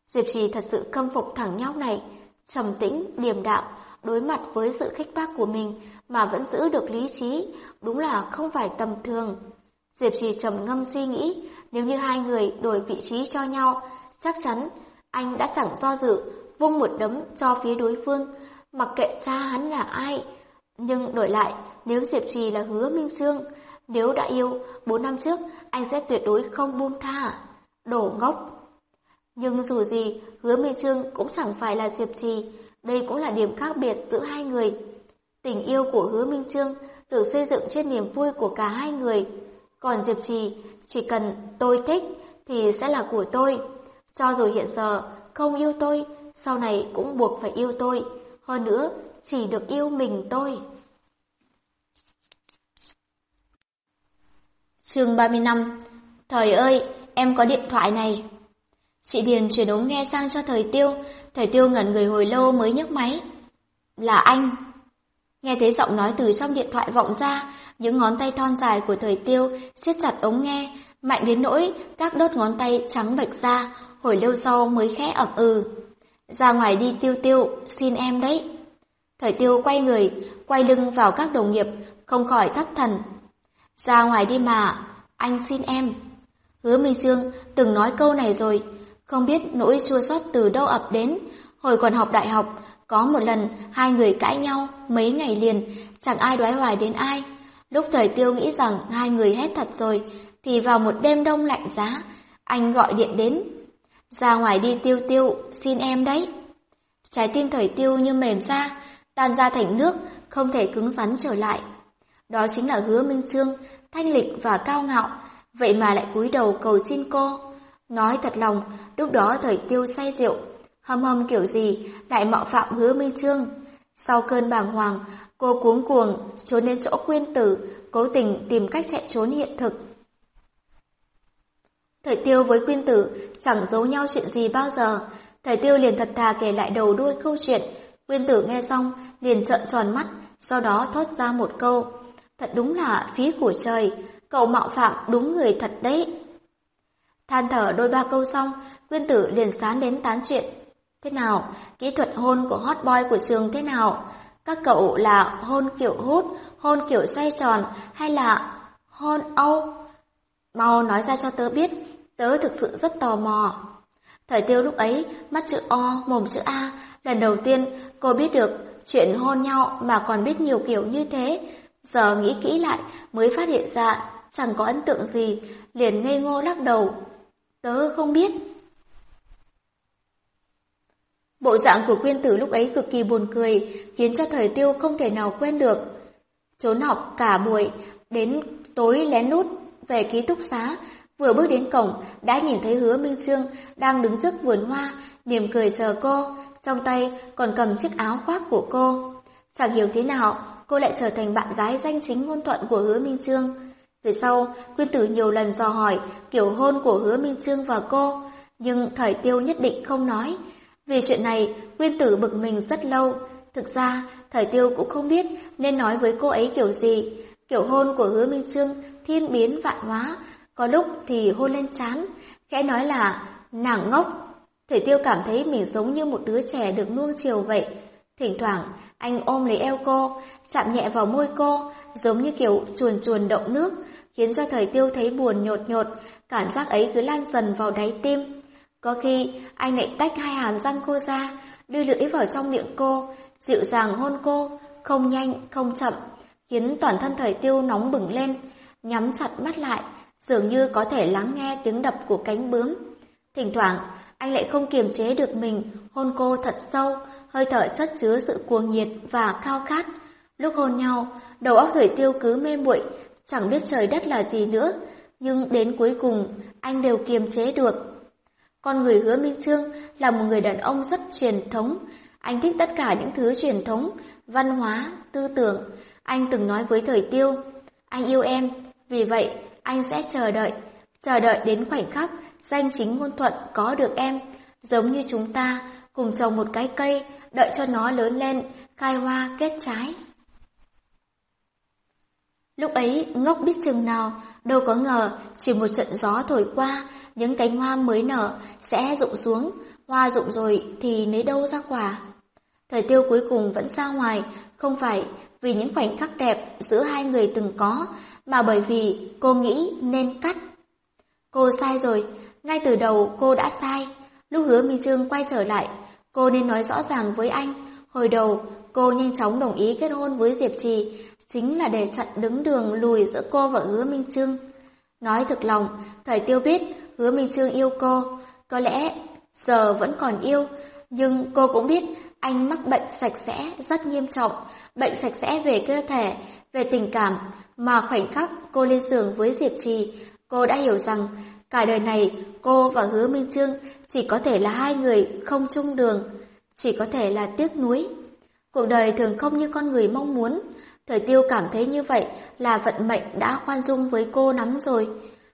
Speaker 1: Diệp Trì thật sự khâm phục thằng nhóc này, trầm tĩnh, điềm đạm, đối mặt với sự khích bác của mình mà vẫn giữ được lý trí, đúng là không phải tầm thường. Diệp Trì trầm ngâm suy nghĩ, nếu như hai người đổi vị trí cho nhau, chắc chắn anh đã chẳng do dự, vung một đấm cho phía đối phương, mặc kệ cha hắn là ai. Nhưng đổi lại, nếu Diệp Trì là hứa Minh Sương, nếu đã yêu, bốn năm trước, anh sẽ tuyệt đối không buông tha. Đổ ngốc. Nhưng dù gì, hứa Minh Trương cũng chẳng phải là Diệp Trì, đây cũng là điểm khác biệt giữa hai người. Tình yêu của hứa Minh Trương được xây dựng trên niềm vui của cả hai người. Còn Diệp Trì, chỉ cần tôi thích thì sẽ là của tôi. Cho dù hiện giờ không yêu tôi, sau này cũng buộc phải yêu tôi. Hơn nữa, chỉ được yêu mình tôi.
Speaker 3: Chương 35 Thời ơi, em có điện thoại này. Chị Điền chuyển ống nghe sang cho thời tiêu, thời tiêu ngẩn người hồi lâu mới nhấc máy. Là anh. Nghe thấy giọng nói từ trong điện thoại vọng ra, những ngón tay thon dài của thời tiêu siết chặt ống nghe, mạnh đến nỗi các đốt ngón tay trắng bệch ra, hồi lâu sau mới khẽ ẩm ừ. Ra ngoài đi tiêu tiêu, xin em đấy. Thời tiêu quay người, quay lưng vào các đồng nghiệp, không khỏi thất thần. Ra ngoài đi mà, anh xin em. Hứa Minh Dương từng nói câu này rồi, không biết nỗi chua xót từ đâu ập đến. Hồi còn học đại học, có một lần hai người cãi nhau mấy ngày liền, chẳng ai đoái hoài đến ai. Lúc thời tiêu nghĩ rằng hai người hết thật rồi, thì vào một đêm đông lạnh giá, anh gọi điện đến. Ra ngoài đi tiêu tiêu, xin em đấy. Trái tim thời tiêu như mềm ra, tan ra thành nước, không thể cứng rắn trở lại. Đó chính là hứa Minh Trương, thanh lịch và cao ngạo, vậy mà lại cúi đầu cầu xin cô. Nói thật lòng, lúc đó thời tiêu say rượu, hâm hâm kiểu gì lại mạo phạm hứa Minh Trương. Sau cơn bàng hoàng, cô cuống cuồng trốn đến chỗ quyên tử, cố tình tìm cách chạy trốn hiện thực. Thời tiêu với quyên tử chẳng giấu nhau chuyện gì bao giờ, thời tiêu liền thật thà kể lại đầu đuôi câu chuyện, quyên tử nghe xong liền trợn tròn mắt, sau đó thốt ra một câu. Thật đúng là phí của trời, cậu mạo phạm đúng người thật đấy.
Speaker 1: Than thở đôi ba câu xong, Quyên Tử liền sán đến tán chuyện. Thế nào? Kỹ thuật hôn của hot boy của trường thế nào? Các cậu là hôn kiểu hút, hôn kiểu xoay tròn hay là hôn Âu? Mau nói ra cho tớ biết, tớ thực sự rất tò mò. Thời tiêu lúc ấy, mắt chữ O, mồm chữ A, lần đầu tiên cô biết được chuyện hôn nhau mà còn biết nhiều kiểu như thế. Giờ nghĩ kỹ lại mới phát hiện ra chẳng có ấn tượng gì, liền ngây ngô lắc đầu. Tớ không biết. Bộ dạng của quyên tử lúc ấy cực kỳ buồn cười, khiến cho thời tiêu không thể nào quên được. Trốn học cả buổi, đến tối lén nút về ký túc xá, vừa bước đến cổng đã nhìn thấy hứa Minh Trương đang đứng trước vườn hoa, mỉm cười chờ cô, trong tay còn cầm chiếc áo khoác của cô. Chẳng hiểu thế nào, cô lại trở thành bạn gái danh chính ngôn thuận của hứa Minh Trương. Về sau, Quyên Tử nhiều lần dò hỏi kiểu hôn của hứa Minh Trương và cô, nhưng thời tiêu nhất định không nói. Vì chuyện này, nguyên Tử bực mình rất lâu. Thực ra, thời tiêu cũng không biết nên nói với cô ấy kiểu gì. Kiểu hôn của hứa Minh Trương thiên biến vạn hóa, có lúc thì hôn lên chán, khẽ nói là nàng ngốc. Thời tiêu cảm thấy mình giống như một đứa trẻ được nuông chiều vậy. Thỉnh thoảng, anh ôm lấy eo cô, chạm nhẹ vào môi cô, giống như kiểu chuồn chuồn động nước, khiến cho thời tiêu thấy buồn nhột nhột, cảm giác ấy cứ lan dần vào đáy tim. Có khi anh lại tách hai hàm răng cô ra, đưa lưỡi vào trong miệng cô, dịu dàng hôn cô, không nhanh, không chậm, khiến toàn thân thời tiêu nóng bừng lên, nhắm chặt mắt lại, dường như có thể lắng nghe tiếng đập của cánh bướm. Thỉnh thoảng, anh lại không kiềm chế được mình, hôn cô thật sâu, hơi thở chất chứa sự cuồng nhiệt và khao khát. Lúc hôn nhau, đầu óc thời tiêu cứ mê muội, chẳng biết trời đất là gì nữa, nhưng đến cuối cùng anh đều kiềm chế được. Con người hứa Minh Trương là một người đàn ông rất truyền thống, anh thích tất cả những thứ truyền thống, văn hóa, tư tưởng. Anh từng nói với thời tiêu, anh yêu em, vì vậy anh sẽ chờ đợi, chờ đợi đến khoảnh khắc danh chính ngôn thuận có được em, giống như chúng ta cùng trồng một cái cây, đợi cho nó lớn lên, khai hoa kết trái. Lúc ấy ngốc biết chừng nào, đâu có ngờ chỉ một trận gió thổi qua, những cánh hoa mới nở sẽ rụng xuống, hoa rụng rồi thì lấy đâu ra quả. Thời tiêu cuối cùng vẫn ra ngoài, không phải vì những khoảnh khắc đẹp giữa hai người từng có, mà bởi vì cô nghĩ nên cắt. Cô sai rồi, ngay từ đầu cô đã sai. Lúc hứa Minh Dương quay trở lại, cô nên nói rõ ràng với anh. Hồi đầu, cô nhanh chóng đồng ý kết hôn với Diệp Trì, chính là để chặn đứng đường lùi giữa cô và hứa Minh Trương. Nói thực lòng, thời tiêu biết hứa Minh Trương yêu cô, có lẽ giờ vẫn còn yêu, nhưng cô cũng biết anh mắc bệnh sạch sẽ rất nghiêm trọng, bệnh sạch sẽ về cơ thể, về tình cảm, mà khoảnh khắc cô lên giường với Diệp Trì, cô đã hiểu rằng cả đời này cô và Hứa Minh Trương chỉ có thể là hai người không chung đường, chỉ có thể là tiếc nuối. Cuộc đời thường không như con người mong muốn, thời tiêu cảm thấy như vậy là vận mệnh đã khoan dung với cô lắm rồi.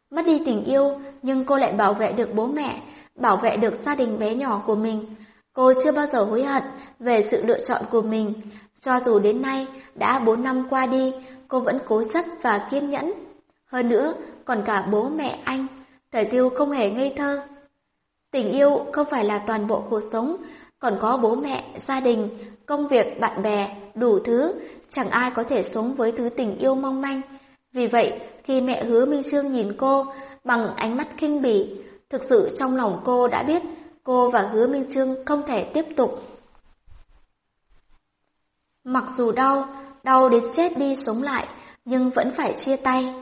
Speaker 1: Mất đi tình yêu, nhưng cô lại bảo vệ được bố mẹ, bảo vệ được gia đình bé nhỏ của mình. Cô chưa bao giờ hối hận về sự lựa chọn của mình. Cho dù đến nay đã 4 năm qua đi, cô vẫn cố chấp và kiên nhẫn. Hơn nữa, còn cả bố mẹ anh, thời tiêu không hề ngây thơ. Tình yêu không phải là toàn bộ cuộc sống, còn có bố mẹ, gia đình, công việc, bạn bè, đủ thứ, chẳng ai có thể sống với thứ tình yêu mong manh. Vì vậy, khi mẹ hứa Minh trương nhìn cô bằng ánh mắt khinh bỉ, thực sự trong lòng cô đã biết cô và hứa Minh Trương không thể tiếp tục. Mặc dù đau, đau đến chết đi sống lại, nhưng vẫn phải chia tay.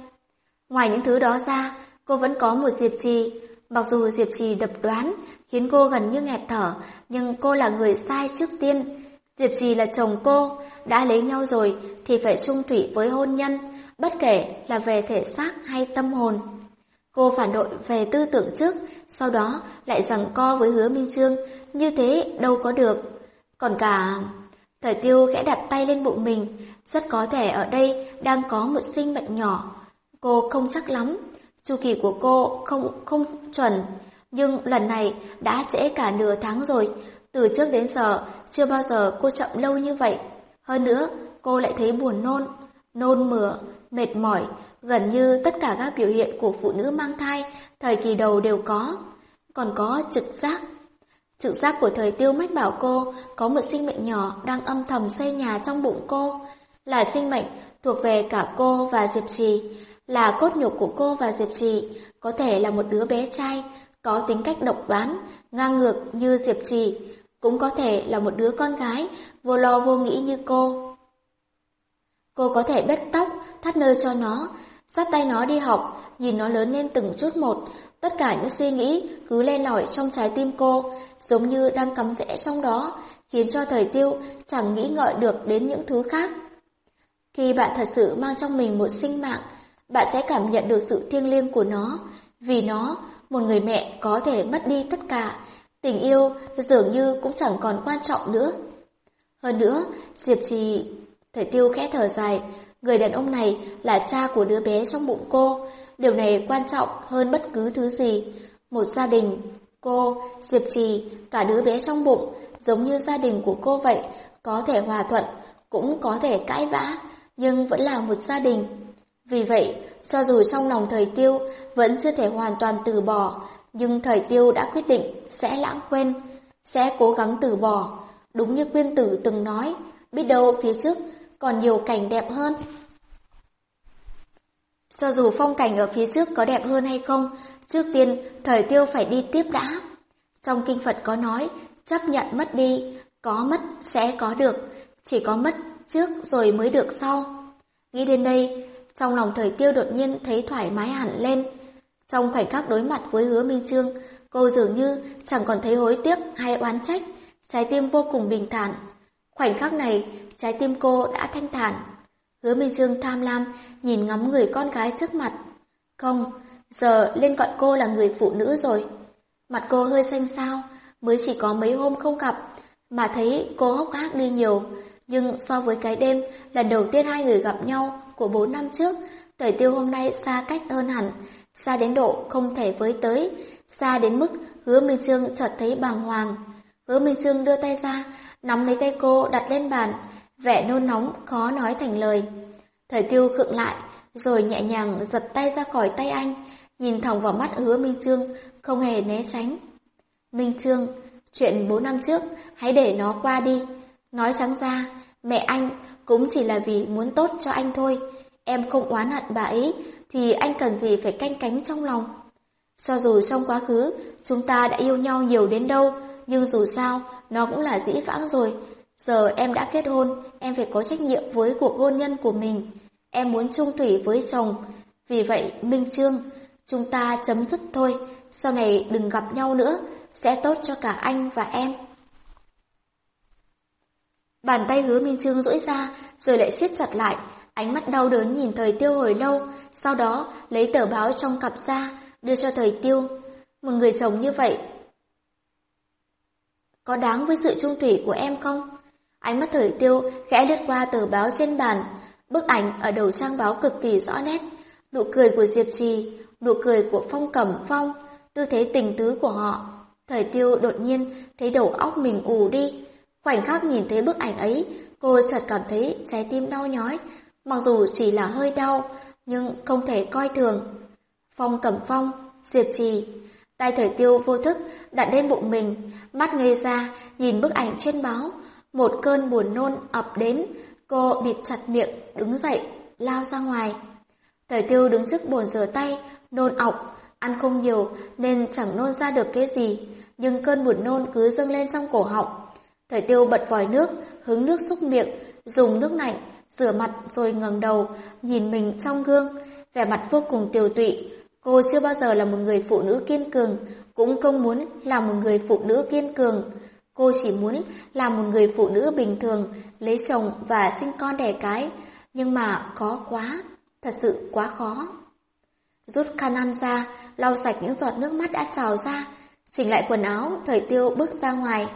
Speaker 1: Ngoài những thứ đó ra, cô vẫn có một Diệp Trì. Mặc dù Diệp Trì đập đoán, khiến cô gần như nghẹt thở, nhưng cô là người sai trước tiên. Diệp Trì là chồng cô, đã lấy nhau rồi thì phải chung thủy với hôn nhân, bất kể là về thể xác hay tâm hồn. Cô phản đội về tư tưởng trước, sau đó lại rằng co với hứa Minh Trương, như thế đâu có được. Còn cả... Thời tiêu khẽ đặt tay lên bụng mình, rất có thể ở đây đang có một sinh mệnh nhỏ. Cô không chắc lắm, chu kỳ của cô không không chuẩn, nhưng lần này đã trễ cả nửa tháng rồi, từ trước đến giờ chưa bao giờ cô chậm lâu như vậy. Hơn nữa, cô lại thấy buồn nôn, nôn mửa, mệt mỏi, gần như tất cả các biểu hiện của phụ nữ mang thai thời kỳ đầu đều có, còn có trực giác. Trực giác của thời tiêu mách bảo cô có một sinh mệnh nhỏ đang âm thầm xây nhà trong bụng cô, là sinh mệnh thuộc về cả cô và Diệp Trì, là cốt nhục của cô và Diệp Trì, có thể là một đứa bé trai, có tính cách độc đoán, ngang ngược như Diệp Trì, cũng có thể là một đứa con gái, vô lo vô nghĩ như cô. Cô có thể bết tóc, thắt nơ cho nó, dắt tay nó đi học, nhìn nó lớn lên từng chút một, tất cả những suy nghĩ cứ len lỏi trong trái tim cô, giống như đang cắm rễ trong đó, khiến cho thời tiêu chẳng nghĩ ngợi được đến những thứ khác. Khi bạn thật sự mang trong mình một sinh mạng, bạn sẽ cảm nhận được sự thiêng liêng của nó, vì nó, một người mẹ có thể mất đi tất cả, tình yêu dường như cũng chẳng còn quan trọng nữa. Hơn nữa, Diệp Trì, thời tiêu khẽ thở dài, người đàn ông này là cha của đứa bé trong bụng cô, điều này quan trọng hơn bất cứ thứ gì. Một gia đình, cô, Diệp Trì, cả đứa bé trong bụng, giống như gia đình của cô vậy, có thể hòa thuận, cũng có thể cãi vã, nhưng vẫn là một gia đình. Vì vậy, cho dù trong lòng thời tiêu vẫn chưa thể hoàn toàn từ bỏ, nhưng thời tiêu đã quyết định sẽ lãng quên, sẽ cố gắng từ bỏ. Đúng như quyên tử từng nói, biết đâu phía trước còn nhiều cảnh đẹp hơn. Cho dù phong cảnh ở phía trước có đẹp hơn hay không, trước tiên thời tiêu phải đi tiếp đã. Trong kinh Phật có nói, chấp nhận mất đi, có mất sẽ có được, chỉ có mất trước rồi mới được sau. Nghĩ đến đây, trong lòng thời tiêu đột nhiên thấy thoải mái hẳn lên. Trong khoảnh khắc đối mặt với hứa Minh Trương, cô dường như chẳng còn thấy hối tiếc hay oán trách, trái tim vô cùng bình thản. Khoảnh khắc này, trái tim cô đã thanh thản. Hứa Minh Trương tham lam, nhìn ngắm người con gái trước mặt. Không, giờ lên gọi cô là người phụ nữ rồi. Mặt cô hơi xanh xao, mới chỉ có mấy hôm không gặp, mà thấy cô hốc hác đi nhiều. Nhưng so với cái đêm lần đầu tiên hai người gặp nhau của bốn năm trước, thời tiêu hôm nay xa cách hơn hẳn, xa đến độ không thể với tới, xa đến mức hứa Minh Trương chợt thấy bàng hoàng. Hứa Minh Trương đưa tay ra, nắm lấy tay cô đặt lên bàn, vẻ nôn nóng khó nói thành lời. Thời tiêu khựng lại, rồi nhẹ nhàng giật tay ra khỏi tay anh, nhìn thẳng vào mắt hứa Minh Trương, không hề né tránh. Minh Trương, chuyện bốn năm trước, hãy để nó qua đi. Nói trắng ra, mẹ anh cũng chỉ là vì muốn tốt cho anh thôi. Em không oán hận bà ấy, thì anh cần gì phải canh cánh trong lòng. Cho dù trong quá khứ, chúng ta đã yêu nhau nhiều đến đâu, nhưng dù sao, nó cũng là dĩ vãng rồi. Giờ em đã kết hôn, em phải có trách nhiệm với cuộc hôn nhân của mình. Em muốn chung thủy với chồng. Vì vậy, Minh Trương, chúng ta chấm dứt thôi. Sau này đừng gặp nhau nữa, sẽ tốt cho cả anh và em. Bàn tay hứa Minh Trương duỗi ra, rồi lại siết chặt lại, ánh mắt đau đớn nhìn thời tiêu hồi lâu, sau đó lấy tờ báo trong cặp ra, đưa cho thời tiêu. Một người chồng như vậy, có đáng với sự trung thủy của em không? Ánh mắt thời tiêu khẽ lướt qua tờ báo trên bàn, bức ảnh ở đầu trang báo cực kỳ rõ nét, nụ cười của Diệp Trì, nụ cười của Phong Cẩm Phong, tư thế tình tứ của họ. Thời tiêu đột nhiên thấy đầu óc mình ù đi, khoảnh khắc nhìn thấy bức ảnh ấy, cô chợt cảm thấy trái tim đau nhói, mặc dù chỉ là hơi đau, nhưng không thể coi thường. Phong Cẩm Phong, Diệp Trì, tay thời tiêu vô thức đặt lên bụng mình, mắt ngây ra nhìn bức ảnh trên báo, một cơn buồn nôn ập đến, cô bịt chặt miệng, đứng dậy, lao ra ngoài. Thời tiêu đứng trước bồn rửa tay, nôn ọc, ăn không nhiều nên chẳng nôn ra được cái gì, nhưng cơn buồn nôn cứ dâng lên trong cổ họng. Thời tiêu bật vòi nước, hứng nước xúc miệng, dùng nước lạnh, rửa mặt rồi ngẩng đầu, nhìn mình trong gương, vẻ mặt vô cùng tiều tụy. Cô chưa bao giờ là một người phụ nữ kiên cường, cũng không muốn là một người phụ nữ kiên cường. Cô chỉ muốn là một người phụ nữ bình thường, lấy chồng và sinh con đẻ cái, nhưng mà khó quá, thật sự quá khó. Rút khăn ăn ra, lau sạch những giọt nước mắt đã trào ra, chỉnh lại quần áo, thời tiêu bước ra ngoài.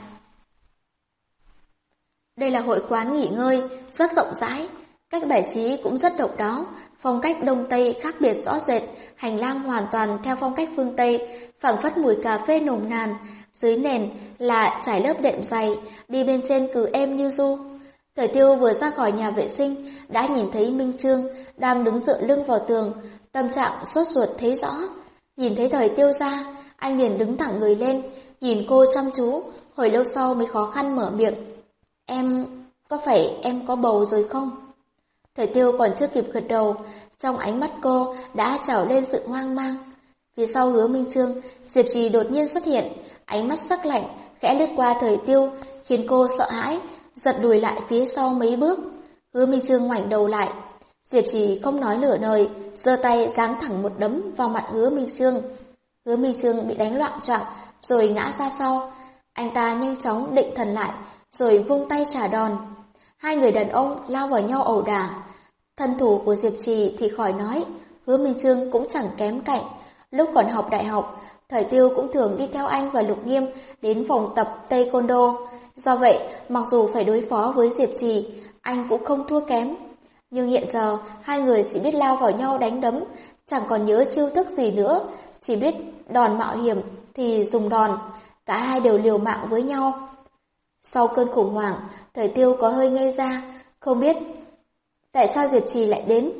Speaker 1: Đây là hội quán nghỉ ngơi, rất rộng rãi, cách bài trí cũng rất độc đáo, phong cách Đông Tây khác biệt rõ rệt, hành lang hoàn toàn theo phong cách phương Tây, phảng phất mùi cà phê nồng nàn, dưới nền là trải lớp đệm dày, đi bên trên cứ êm như du.
Speaker 4: Thời tiêu vừa ra khỏi nhà vệ sinh, đã nhìn thấy Minh Trương đang đứng dựa lưng vào tường, tâm trạng sốt ruột thấy rõ. Nhìn thấy thời tiêu ra, anh liền đứng thẳng người lên, nhìn cô chăm chú, hồi lâu sau mới khó khăn mở miệng. Em, có phải em có bầu rồi không? Thời tiêu còn chưa kịp gật đầu, trong ánh mắt cô đã trào lên sự hoang mang. Phía sau hứa Minh Trương, Diệp Trì đột nhiên xuất hiện, ánh mắt sắc lạnh, khẽ lướt qua thời tiêu, khiến cô sợ hãi, giật đùi lại phía sau mấy bước. Hứa Minh Trương ngoảnh đầu lại. Diệp Trì không nói nửa lời, giơ tay giáng thẳng một đấm vào mặt Hứa Minh Trương. Hứa Minh Trương bị đánh loạn trọng, rồi ngã ra sau. Anh ta nhanh chóng định thần lại, rồi vung tay trả đòn. Hai người đàn ông lao vào nhau ẩu đả. Thân thủ của Diệp Trì thì khỏi nói, Hứa Minh Trương cũng chẳng kém cạnh. Lúc còn học đại học, Thời Tiêu cũng thường đi theo anh và Lục Nghiêm đến phòng tập Taekwondo. Do vậy, mặc dù phải đối phó với Diệp Trì, anh cũng không thua kém. Nhưng hiện giờ, hai người chỉ biết lao vào nhau đánh đấm, chẳng còn nhớ chiêu thức gì nữa, chỉ biết đòn mạo hiểm thì dùng đòn, cả hai đều liều mạng với nhau. Sau cơn khủng hoảng, thời tiêu có hơi ngây ra, không biết tại sao Diệp Trì lại đến.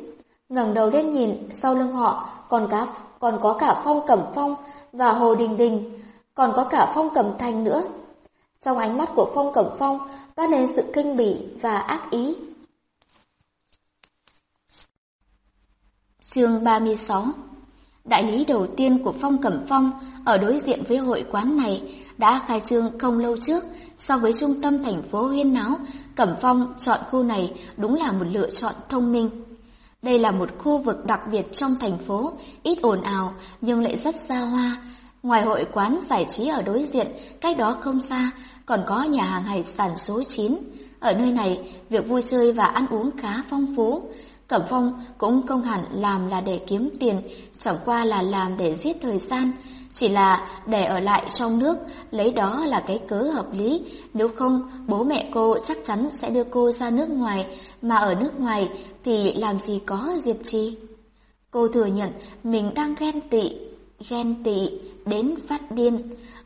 Speaker 4: ngẩng đầu lên nhìn, sau lưng họ còn cả còn có cả Phong Cẩm Phong và Hồ Đình Đình, còn có cả Phong Cẩm Thành nữa. Trong ánh mắt của Phong Cẩm Phong toát lên sự kinh bỉ và ác ý.
Speaker 1: Chương 36 Đại lý đầu tiên của Phong Cẩm Phong ở đối diện với hội quán này đã khai trương không lâu trước. So với trung tâm thành phố huyên náo, Cẩm Phong chọn khu này đúng là một lựa chọn thông minh. Đây là một khu vực đặc biệt trong thành phố, ít ồn ào nhưng lại rất xa hoa. Ngoài hội quán giải trí ở đối diện, cách đó không xa, còn có nhà hàng hải sản số 9. Ở nơi này, việc vui chơi và ăn uống khá phong phú. Cẩm Phong cũng không hẳn làm là để kiếm tiền, chẳng qua là làm để giết thời gian, chỉ là để ở lại trong nước, lấy đó là cái cớ hợp lý, nếu không bố mẹ cô chắc chắn sẽ đưa cô ra nước ngoài, mà ở nước ngoài thì làm gì có Diệp Trì. Cô thừa nhận mình đang ghen tị, ghen tị đến phát điên.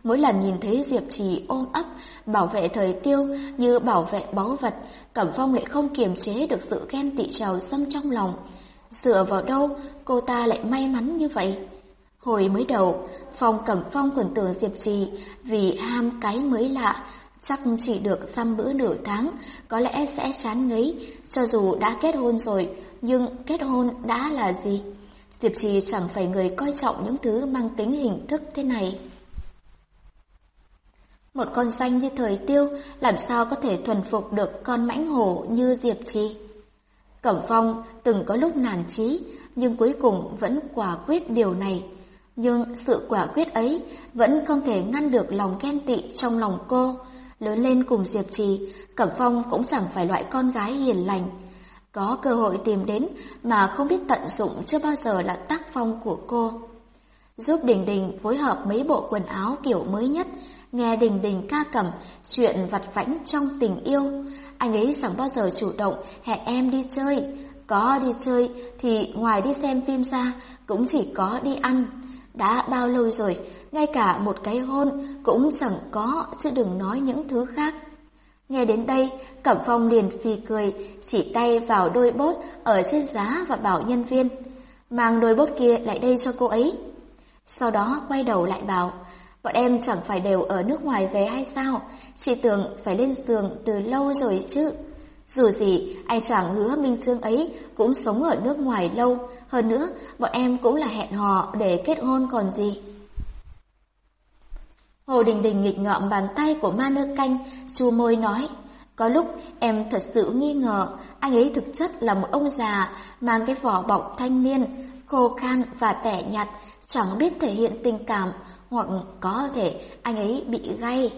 Speaker 1: Mỗi lần nhìn thấy Diệp Trì ôm ấp, bảo vệ thời tiêu như bảo vệ báu vật, Cẩm Phong lại không kiềm chế được sự ghen tị trào xâm trong lòng. Dựa vào đâu cô ta lại may mắn như vậy? Hồi mới đầu, Phong Cẩm Phong còn tưởng Diệp Trì vì ham cái mới lạ, chắc chỉ được xăm bữa nửa tháng, có lẽ sẽ chán ngấy, cho dù đã kết hôn rồi, nhưng kết hôn đã là gì? Diệp Trì chẳng phải người coi trọng những thứ mang tính hình thức thế này. Một con xanh như thời tiêu làm sao có thể thuần phục được con mãnh hổ như Diệp Trì? Cẩm Phong từng có lúc nản chí, nhưng cuối cùng vẫn quả quyết điều này. Nhưng sự quả quyết ấy vẫn không thể ngăn được lòng ghen tị trong lòng cô. Lớn lên cùng Diệp Trì, Cẩm Phong cũng chẳng phải loại con gái hiền lành. Có cơ hội tìm đến mà không biết tận dụng chưa bao giờ là tác phong của cô. Giúp Đình Đình phối hợp mấy bộ quần áo kiểu mới nhất, nghe Đình Đình ca cẩm chuyện vặt vãnh trong tình yêu. Anh ấy chẳng bao giờ chủ động hẹn em đi chơi. Có đi chơi thì ngoài đi xem phim ra cũng chỉ có đi ăn. Đã bao lâu rồi, ngay cả một cái hôn cũng chẳng có, chứ đừng nói những thứ khác. Nghe đến đây, Cẩm Phong liền phì cười, chỉ tay vào đôi bốt ở trên giá và bảo nhân viên, mang đôi bốt kia lại đây cho cô ấy. Sau đó quay đầu lại bảo, bọn em chẳng phải đều ở nước ngoài về hay sao, chị tưởng phải lên giường từ lâu rồi chứ. Dù gì, anh chàng hứa Minh Trương ấy cũng sống ở nước ngoài lâu, hơn nữa, bọn em cũng là hẹn hò để kết hôn còn gì. Hồ Đình Đình nghịch ngợm bàn tay của ma nơ canh, chu môi nói, có lúc em thật sự nghi ngờ anh ấy thực chất là một ông già mang cái vỏ bọc thanh niên, khô khan và tẻ nhạt, chẳng biết thể hiện tình cảm, hoặc có thể anh ấy bị gay.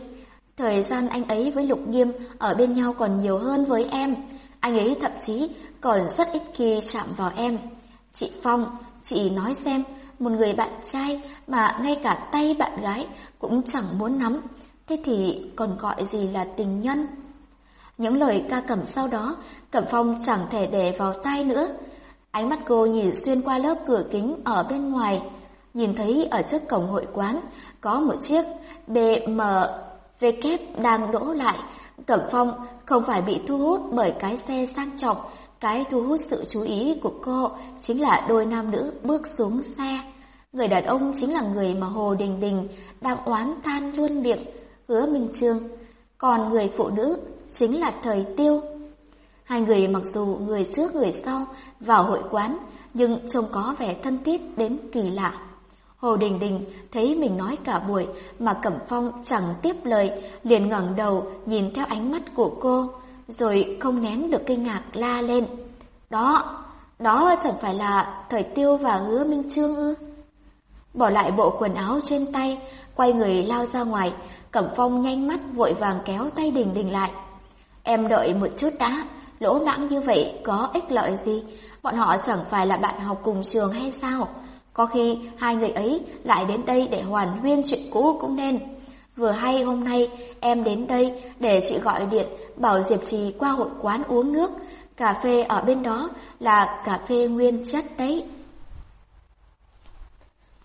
Speaker 1: Thời gian anh ấy với Lục Nghiêm ở bên nhau còn nhiều hơn với em, anh ấy thậm chí còn rất ít khi chạm vào em. Chị Phong, chị nói xem, một người bạn trai mà ngay cả tay bạn gái cũng chẳng muốn nắm, thế thì còn gọi gì là tình nhân? Những lời ca cẩm sau đó, Cẩm Phong chẳng thể để vào tai nữa. Ánh mắt cô nhìn xuyên qua lớp cửa kính ở bên ngoài, nhìn thấy ở trước cổng hội quán có một chiếc BMW kép đang đỗ lại, Cẩm Phong không phải bị thu hút bởi cái xe sang trọng, cái thu hút sự chú ý của cô chính là đôi nam nữ bước xuống xe. Người đàn ông chính là người mà Hồ Đình Đình đang oán than luôn miệng, hứa Minh Trương. Còn người phụ nữ chính là Thời Tiêu. Hai người mặc dù người trước người sau vào hội quán, nhưng trông có vẻ thân thiết đến kỳ lạ. Hồ Đình Đình thấy mình nói cả buổi mà Cẩm Phong chẳng tiếp lời, liền ngẩng đầu nhìn theo ánh mắt của cô, rồi không nén được kinh ngạc la lên. Đó, đó chẳng phải là Thời Tiêu và Hứa Minh Trương ư? Bỏ lại bộ quần áo trên tay, quay người lao ra ngoài, Cẩm Phong nhanh mắt vội vàng kéo tay Đình Đình lại. Em đợi một chút đã, lỗ mãng như vậy có ích lợi gì? Bọn họ chẳng phải là bạn học cùng trường hay sao? Có khi hai người ấy lại đến đây để hoàn huyên chuyện cũ cũng nên. Vừa hay hôm nay em đến đây để chị gọi điện bảo Diệp Trì qua hội quán uống nước. Cà phê ở bên đó là cà phê nguyên chất đấy.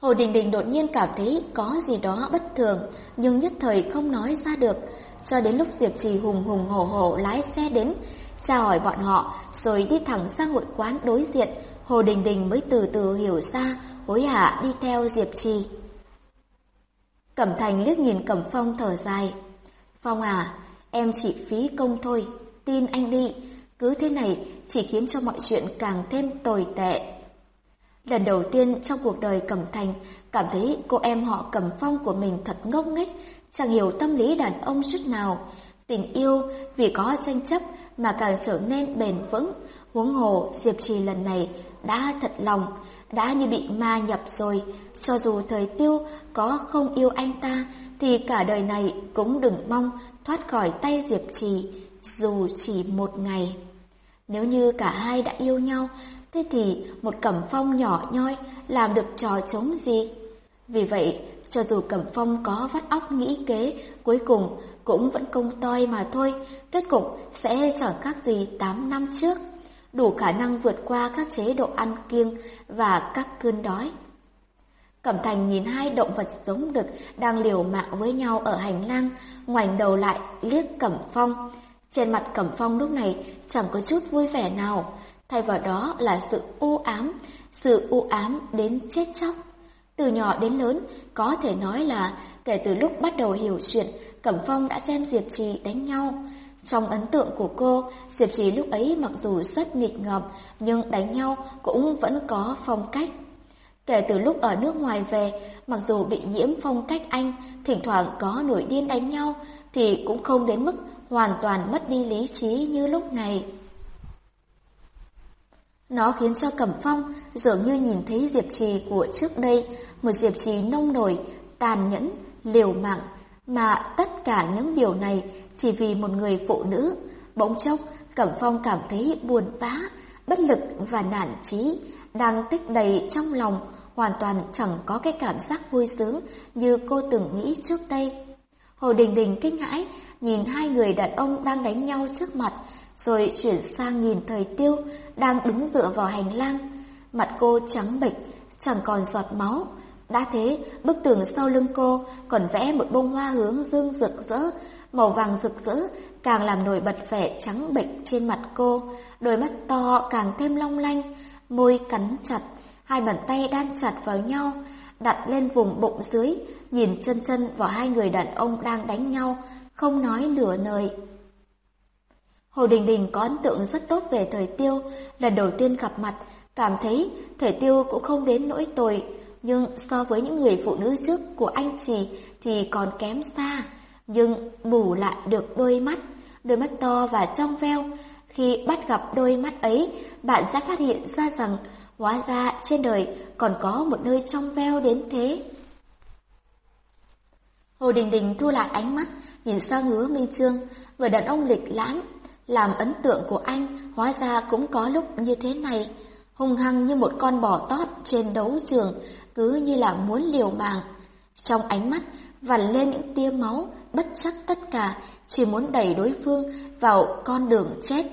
Speaker 1: Hồ Đình Đình đột nhiên cảm thấy có gì đó bất thường, nhưng nhất thời không nói ra được. Cho đến lúc Diệp Trì hùng hùng hổ hổ lái xe đến, chào hỏi bọn họ, rồi đi thẳng sang hội quán đối diện, Hồ Đình Đình mới từ từ hiểu ra, hối hả đi theo Diệp Trì. Cẩm Thành liếc nhìn Cẩm Phong thở dài. Phong à, em chỉ phí công thôi, tin anh đi, cứ thế này chỉ khiến cho mọi chuyện càng thêm tồi tệ. Lần đầu tiên trong cuộc đời Cẩm Thành cảm thấy cô em họ Cẩm Phong của mình thật ngốc nghếch, chẳng hiểu tâm lý đàn ông chút nào. Tình yêu vì có tranh chấp mà càng trở nên bền vững. Huống hồ Diệp Trì lần này đã thật lòng, đã như bị ma nhập rồi. Cho dù thời tiêu có không yêu anh ta, thì cả đời này cũng đừng mong thoát khỏi tay Diệp Trì, dù chỉ một ngày. Nếu như cả hai đã yêu nhau, thế thì một cẩm phong nhỏ nhoi làm được trò chống gì? Vì vậy, cho dù Cẩm Phong có vắt óc nghĩ kế, cuối cùng cũng vẫn công toi mà thôi, kết cục sẽ chẳng khác gì 8 năm trước, đủ khả năng vượt qua các chế độ ăn kiêng và các cơn đói. Cẩm Thành nhìn hai động vật giống đực đang liều mạng với nhau ở hành lang, ngoảnh đầu lại liếc Cẩm Phong. Trên mặt Cẩm Phong lúc này chẳng có chút vui vẻ nào, thay vào đó là sự u ám, sự u ám đến chết chóc. Từ nhỏ đến lớn, có thể nói là kể từ lúc bắt đầu hiểu chuyện, Cẩm Phong đã xem Diệp Trì đánh nhau. Trong ấn tượng của cô, Diệp Trì lúc ấy mặc dù rất nghịch ngợm, nhưng đánh nhau cũng vẫn có phong cách. Kể từ lúc ở nước ngoài về, mặc dù bị nhiễm phong cách Anh, thỉnh thoảng có nổi điên đánh nhau, thì cũng không đến mức hoàn toàn mất đi lý trí như lúc này. Nó khiến cho Cẩm Phong dường như nhìn thấy Diệp Trì của trước đây, một Diệp Trì nông nổi, tàn nhẫn, liều mạng, mà tất cả những điều này chỉ vì một người phụ nữ. Bỗng chốc, Cẩm Phong cảm thấy buồn bã, bất lực và nản chí, đang tích đầy trong lòng, hoàn toàn chẳng có cái cảm giác vui sướng như cô từng nghĩ trước đây. Hồ Đình Đình kinh hãi, nhìn hai người đàn ông đang đánh nhau trước mặt, rồi chuyển sang nhìn thời tiêu đang đứng dựa vào hành lang. Mặt cô trắng bệch, chẳng còn giọt máu. Đã thế, bức tường sau lưng cô còn vẽ một bông hoa hướng dương rực rỡ, màu vàng rực rỡ càng làm nổi bật vẻ trắng bệch trên mặt cô, đôi mắt to càng thêm long lanh, môi cắn chặt, hai bàn tay đan chặt vào nhau, đặt lên vùng bụng dưới, nhìn chân chân vào hai người đàn ông đang đánh nhau, không nói nửa lời. Hồ Đình Đình có ấn tượng rất tốt về thời tiêu, lần đầu tiên gặp mặt, cảm thấy thời tiêu cũng không đến nỗi tồi, nhưng so với những người phụ nữ trước của anh chị thì còn kém xa, nhưng bù lại được đôi mắt, đôi mắt to và trong veo. Khi bắt gặp đôi mắt ấy, bạn sẽ phát hiện ra rằng hóa ra trên đời còn có một nơi trong veo đến thế. Hồ Đình Đình thu lại ánh mắt, nhìn sang hứa Minh Trương, người đàn ông lịch lãm, làm ấn tượng của anh hóa ra cũng có lúc như thế này, hung hăng như một con bò tót trên đấu trường, cứ như là muốn liều mạng. Trong ánh mắt vằn lên những tia máu, bất chấp tất cả, chỉ muốn đẩy đối phương vào con đường chết.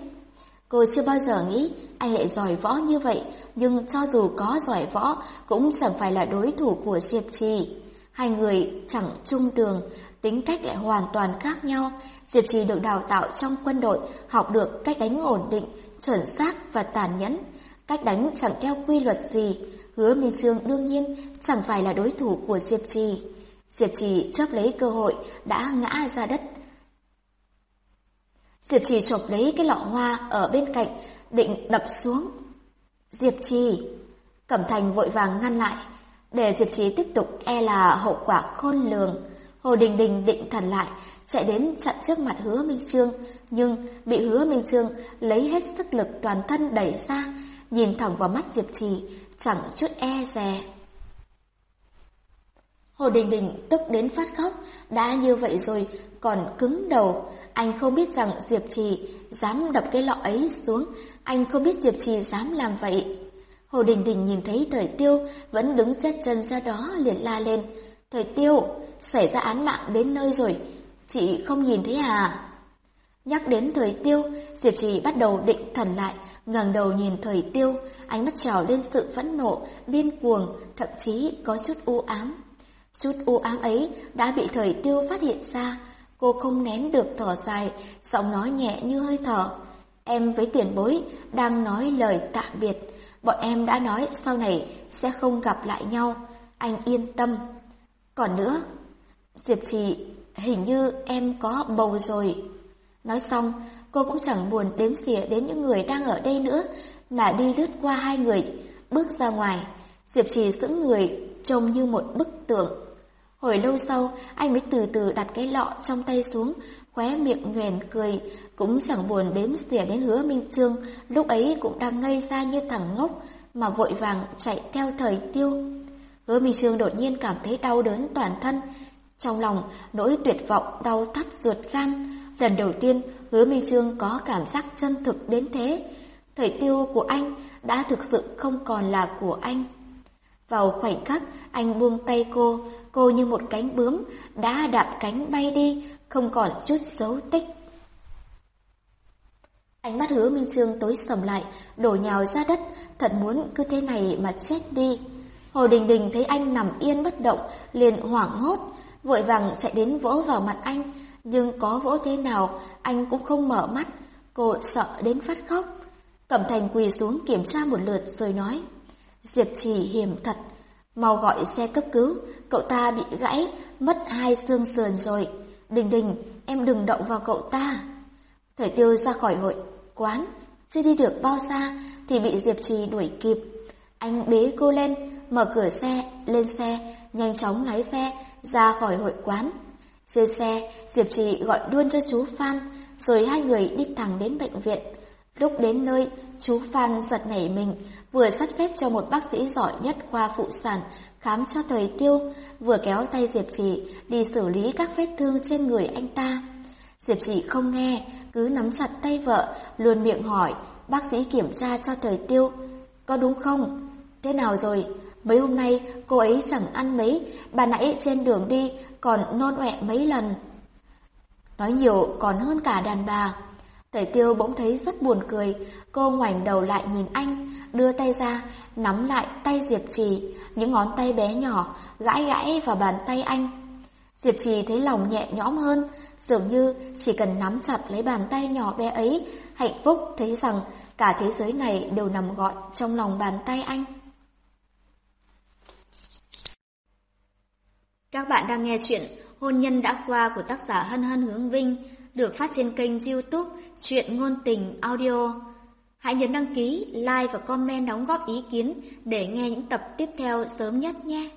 Speaker 1: Cô chưa bao giờ nghĩ anh lại giỏi võ như vậy, nhưng cho dù có giỏi võ cũng chẳng phải là đối thủ của Diệp Trì. Hai người chẳng chung đường, tính cách lại hoàn toàn khác nhau. Diệp Trì được đào tạo trong quân đội, học được cách đánh ổn định, chuẩn xác và tàn nhẫn. Cách đánh chẳng theo quy luật gì. Hứa Minh Trương đương nhiên chẳng phải là đối thủ của Diệp Trì. Diệp Trì chấp lấy cơ hội đã ngã ra đất. Diệp Trì chộp lấy cái lọ hoa ở bên cạnh, định đập xuống. Diệp Trì, Cẩm Thành vội vàng ngăn lại, để Diệp Trì tiếp tục e là hậu quả khôn lường. Hồ Đình Đình định thần lại, chạy đến chặn trước mặt Hứa Minh Trương, nhưng bị Hứa Minh Trương lấy hết sức lực toàn thân đẩy ra, nhìn thẳng vào mắt Diệp Trì, chẳng chút e dè. Hồ Đình Đình tức đến phát khóc, đã như vậy rồi còn cứng đầu. Anh không biết rằng Diệp Trì dám đập cái lọ ấy xuống, anh không biết Diệp Trì dám làm vậy. Hồ Đình Đình nhìn thấy thời tiêu vẫn đứng chết chân ra đó liền la lên. Thời tiêu, xảy ra án mạng đến nơi rồi, chị không nhìn thấy à? Nhắc đến thời tiêu, Diệp Trì bắt đầu định thần lại, ngẩng đầu nhìn thời tiêu, ánh mắt trào lên sự phẫn nộ, điên cuồng, thậm chí có chút u ám. Chút u ám ấy đã bị thời tiêu phát hiện ra, cô không nén được thở dài, giọng nói nhẹ như hơi thở. Em với tiền bối đang nói lời tạm biệt, bọn em đã nói sau này sẽ không gặp lại nhau, anh yên tâm. Còn nữa, Diệp Trì, hình như em có bầu rồi. Nói xong, cô cũng chẳng buồn đếm xỉa đến những người đang ở đây nữa, mà đi lướt qua hai người, bước ra ngoài. Diệp Trì sững người, trông như một bức tượng. Hồi lâu sau, anh mới từ từ đặt cái lọ trong tay xuống, khóe miệng nhoèn cười, cũng chẳng buồn đếm xỉa đến hứa Minh Trương, lúc ấy cũng đang ngây ra như thằng ngốc, mà vội vàng chạy theo thời tiêu. Hứa Minh Trương đột nhiên cảm thấy đau đớn toàn thân, trong lòng nỗi tuyệt vọng đau thắt ruột gan. Lần đầu tiên hứa Minh Trương có cảm giác chân thực đến thế. Thời tiêu của anh đã thực sự không còn là của anh. Vào khoảnh khắc anh buông tay cô, cô như một cánh bướm đã đạp cánh bay đi, không còn chút dấu tích. Ánh mắt hứa Minh Trương tối sầm lại, đổ nhào ra đất, thật muốn cứ thế này mà chết đi. Hồ Đình Đình thấy anh nằm yên bất động, liền hoảng hốt, vội vàng chạy đến vỗ vào mặt anh, nhưng có vỗ thế nào anh cũng không mở mắt, cô sợ đến phát khóc. Cẩm Thành quỳ xuống kiểm tra một lượt rồi nói, Diệp Trì hiểm thật, mau gọi xe cấp cứu, cậu ta bị gãy, mất hai xương sườn rồi. Đình Đình, em đừng động vào cậu ta. Thời tiêu ra khỏi hội quán, chưa đi được bao xa thì bị Diệp Trì đuổi kịp. Anh bế cô lên, mở cửa xe, lên xe, nhanh chóng lái xe ra khỏi hội quán. Dưới xe, Diệp Trì gọi luôn cho chú Phan, rồi hai người đi thẳng đến bệnh viện. Lúc đến nơi, chú Phan giật nảy mình, vừa sắp xếp cho một bác sĩ giỏi nhất khoa phụ sản khám cho thời tiêu, vừa kéo tay Diệp Trì đi xử lý các vết thương trên người anh ta. Diệp Trì không nghe, cứ nắm chặt tay vợ, luôn miệng hỏi, bác sĩ kiểm tra cho thời tiêu. Có đúng không? Thế nào rồi? Mấy hôm nay cô ấy chẳng ăn mấy, bà nãy trên đường đi còn nôn ọe mấy lần. Nói nhiều còn hơn cả đàn bà. Tẩy tiêu bỗng thấy rất buồn cười, cô ngoảnh đầu lại nhìn anh, đưa tay ra, nắm lại tay Diệp Trì, những ngón tay bé nhỏ, gãi gãi vào bàn tay anh. Diệp Trì thấy lòng nhẹ nhõm hơn, dường như chỉ cần nắm chặt lấy bàn tay nhỏ bé ấy, hạnh phúc thấy rằng cả thế giới này đều nằm gọn trong lòng bàn tay anh.
Speaker 2: Các bạn đang nghe chuyện Hôn nhân đã qua của tác giả Hân Hân Hướng Vinh được phát trên kênh youtube Chuyện Ngôn Tình Audio. Hãy nhấn đăng ký, like và comment đóng góp ý kiến để nghe những tập tiếp theo sớm nhất nhé.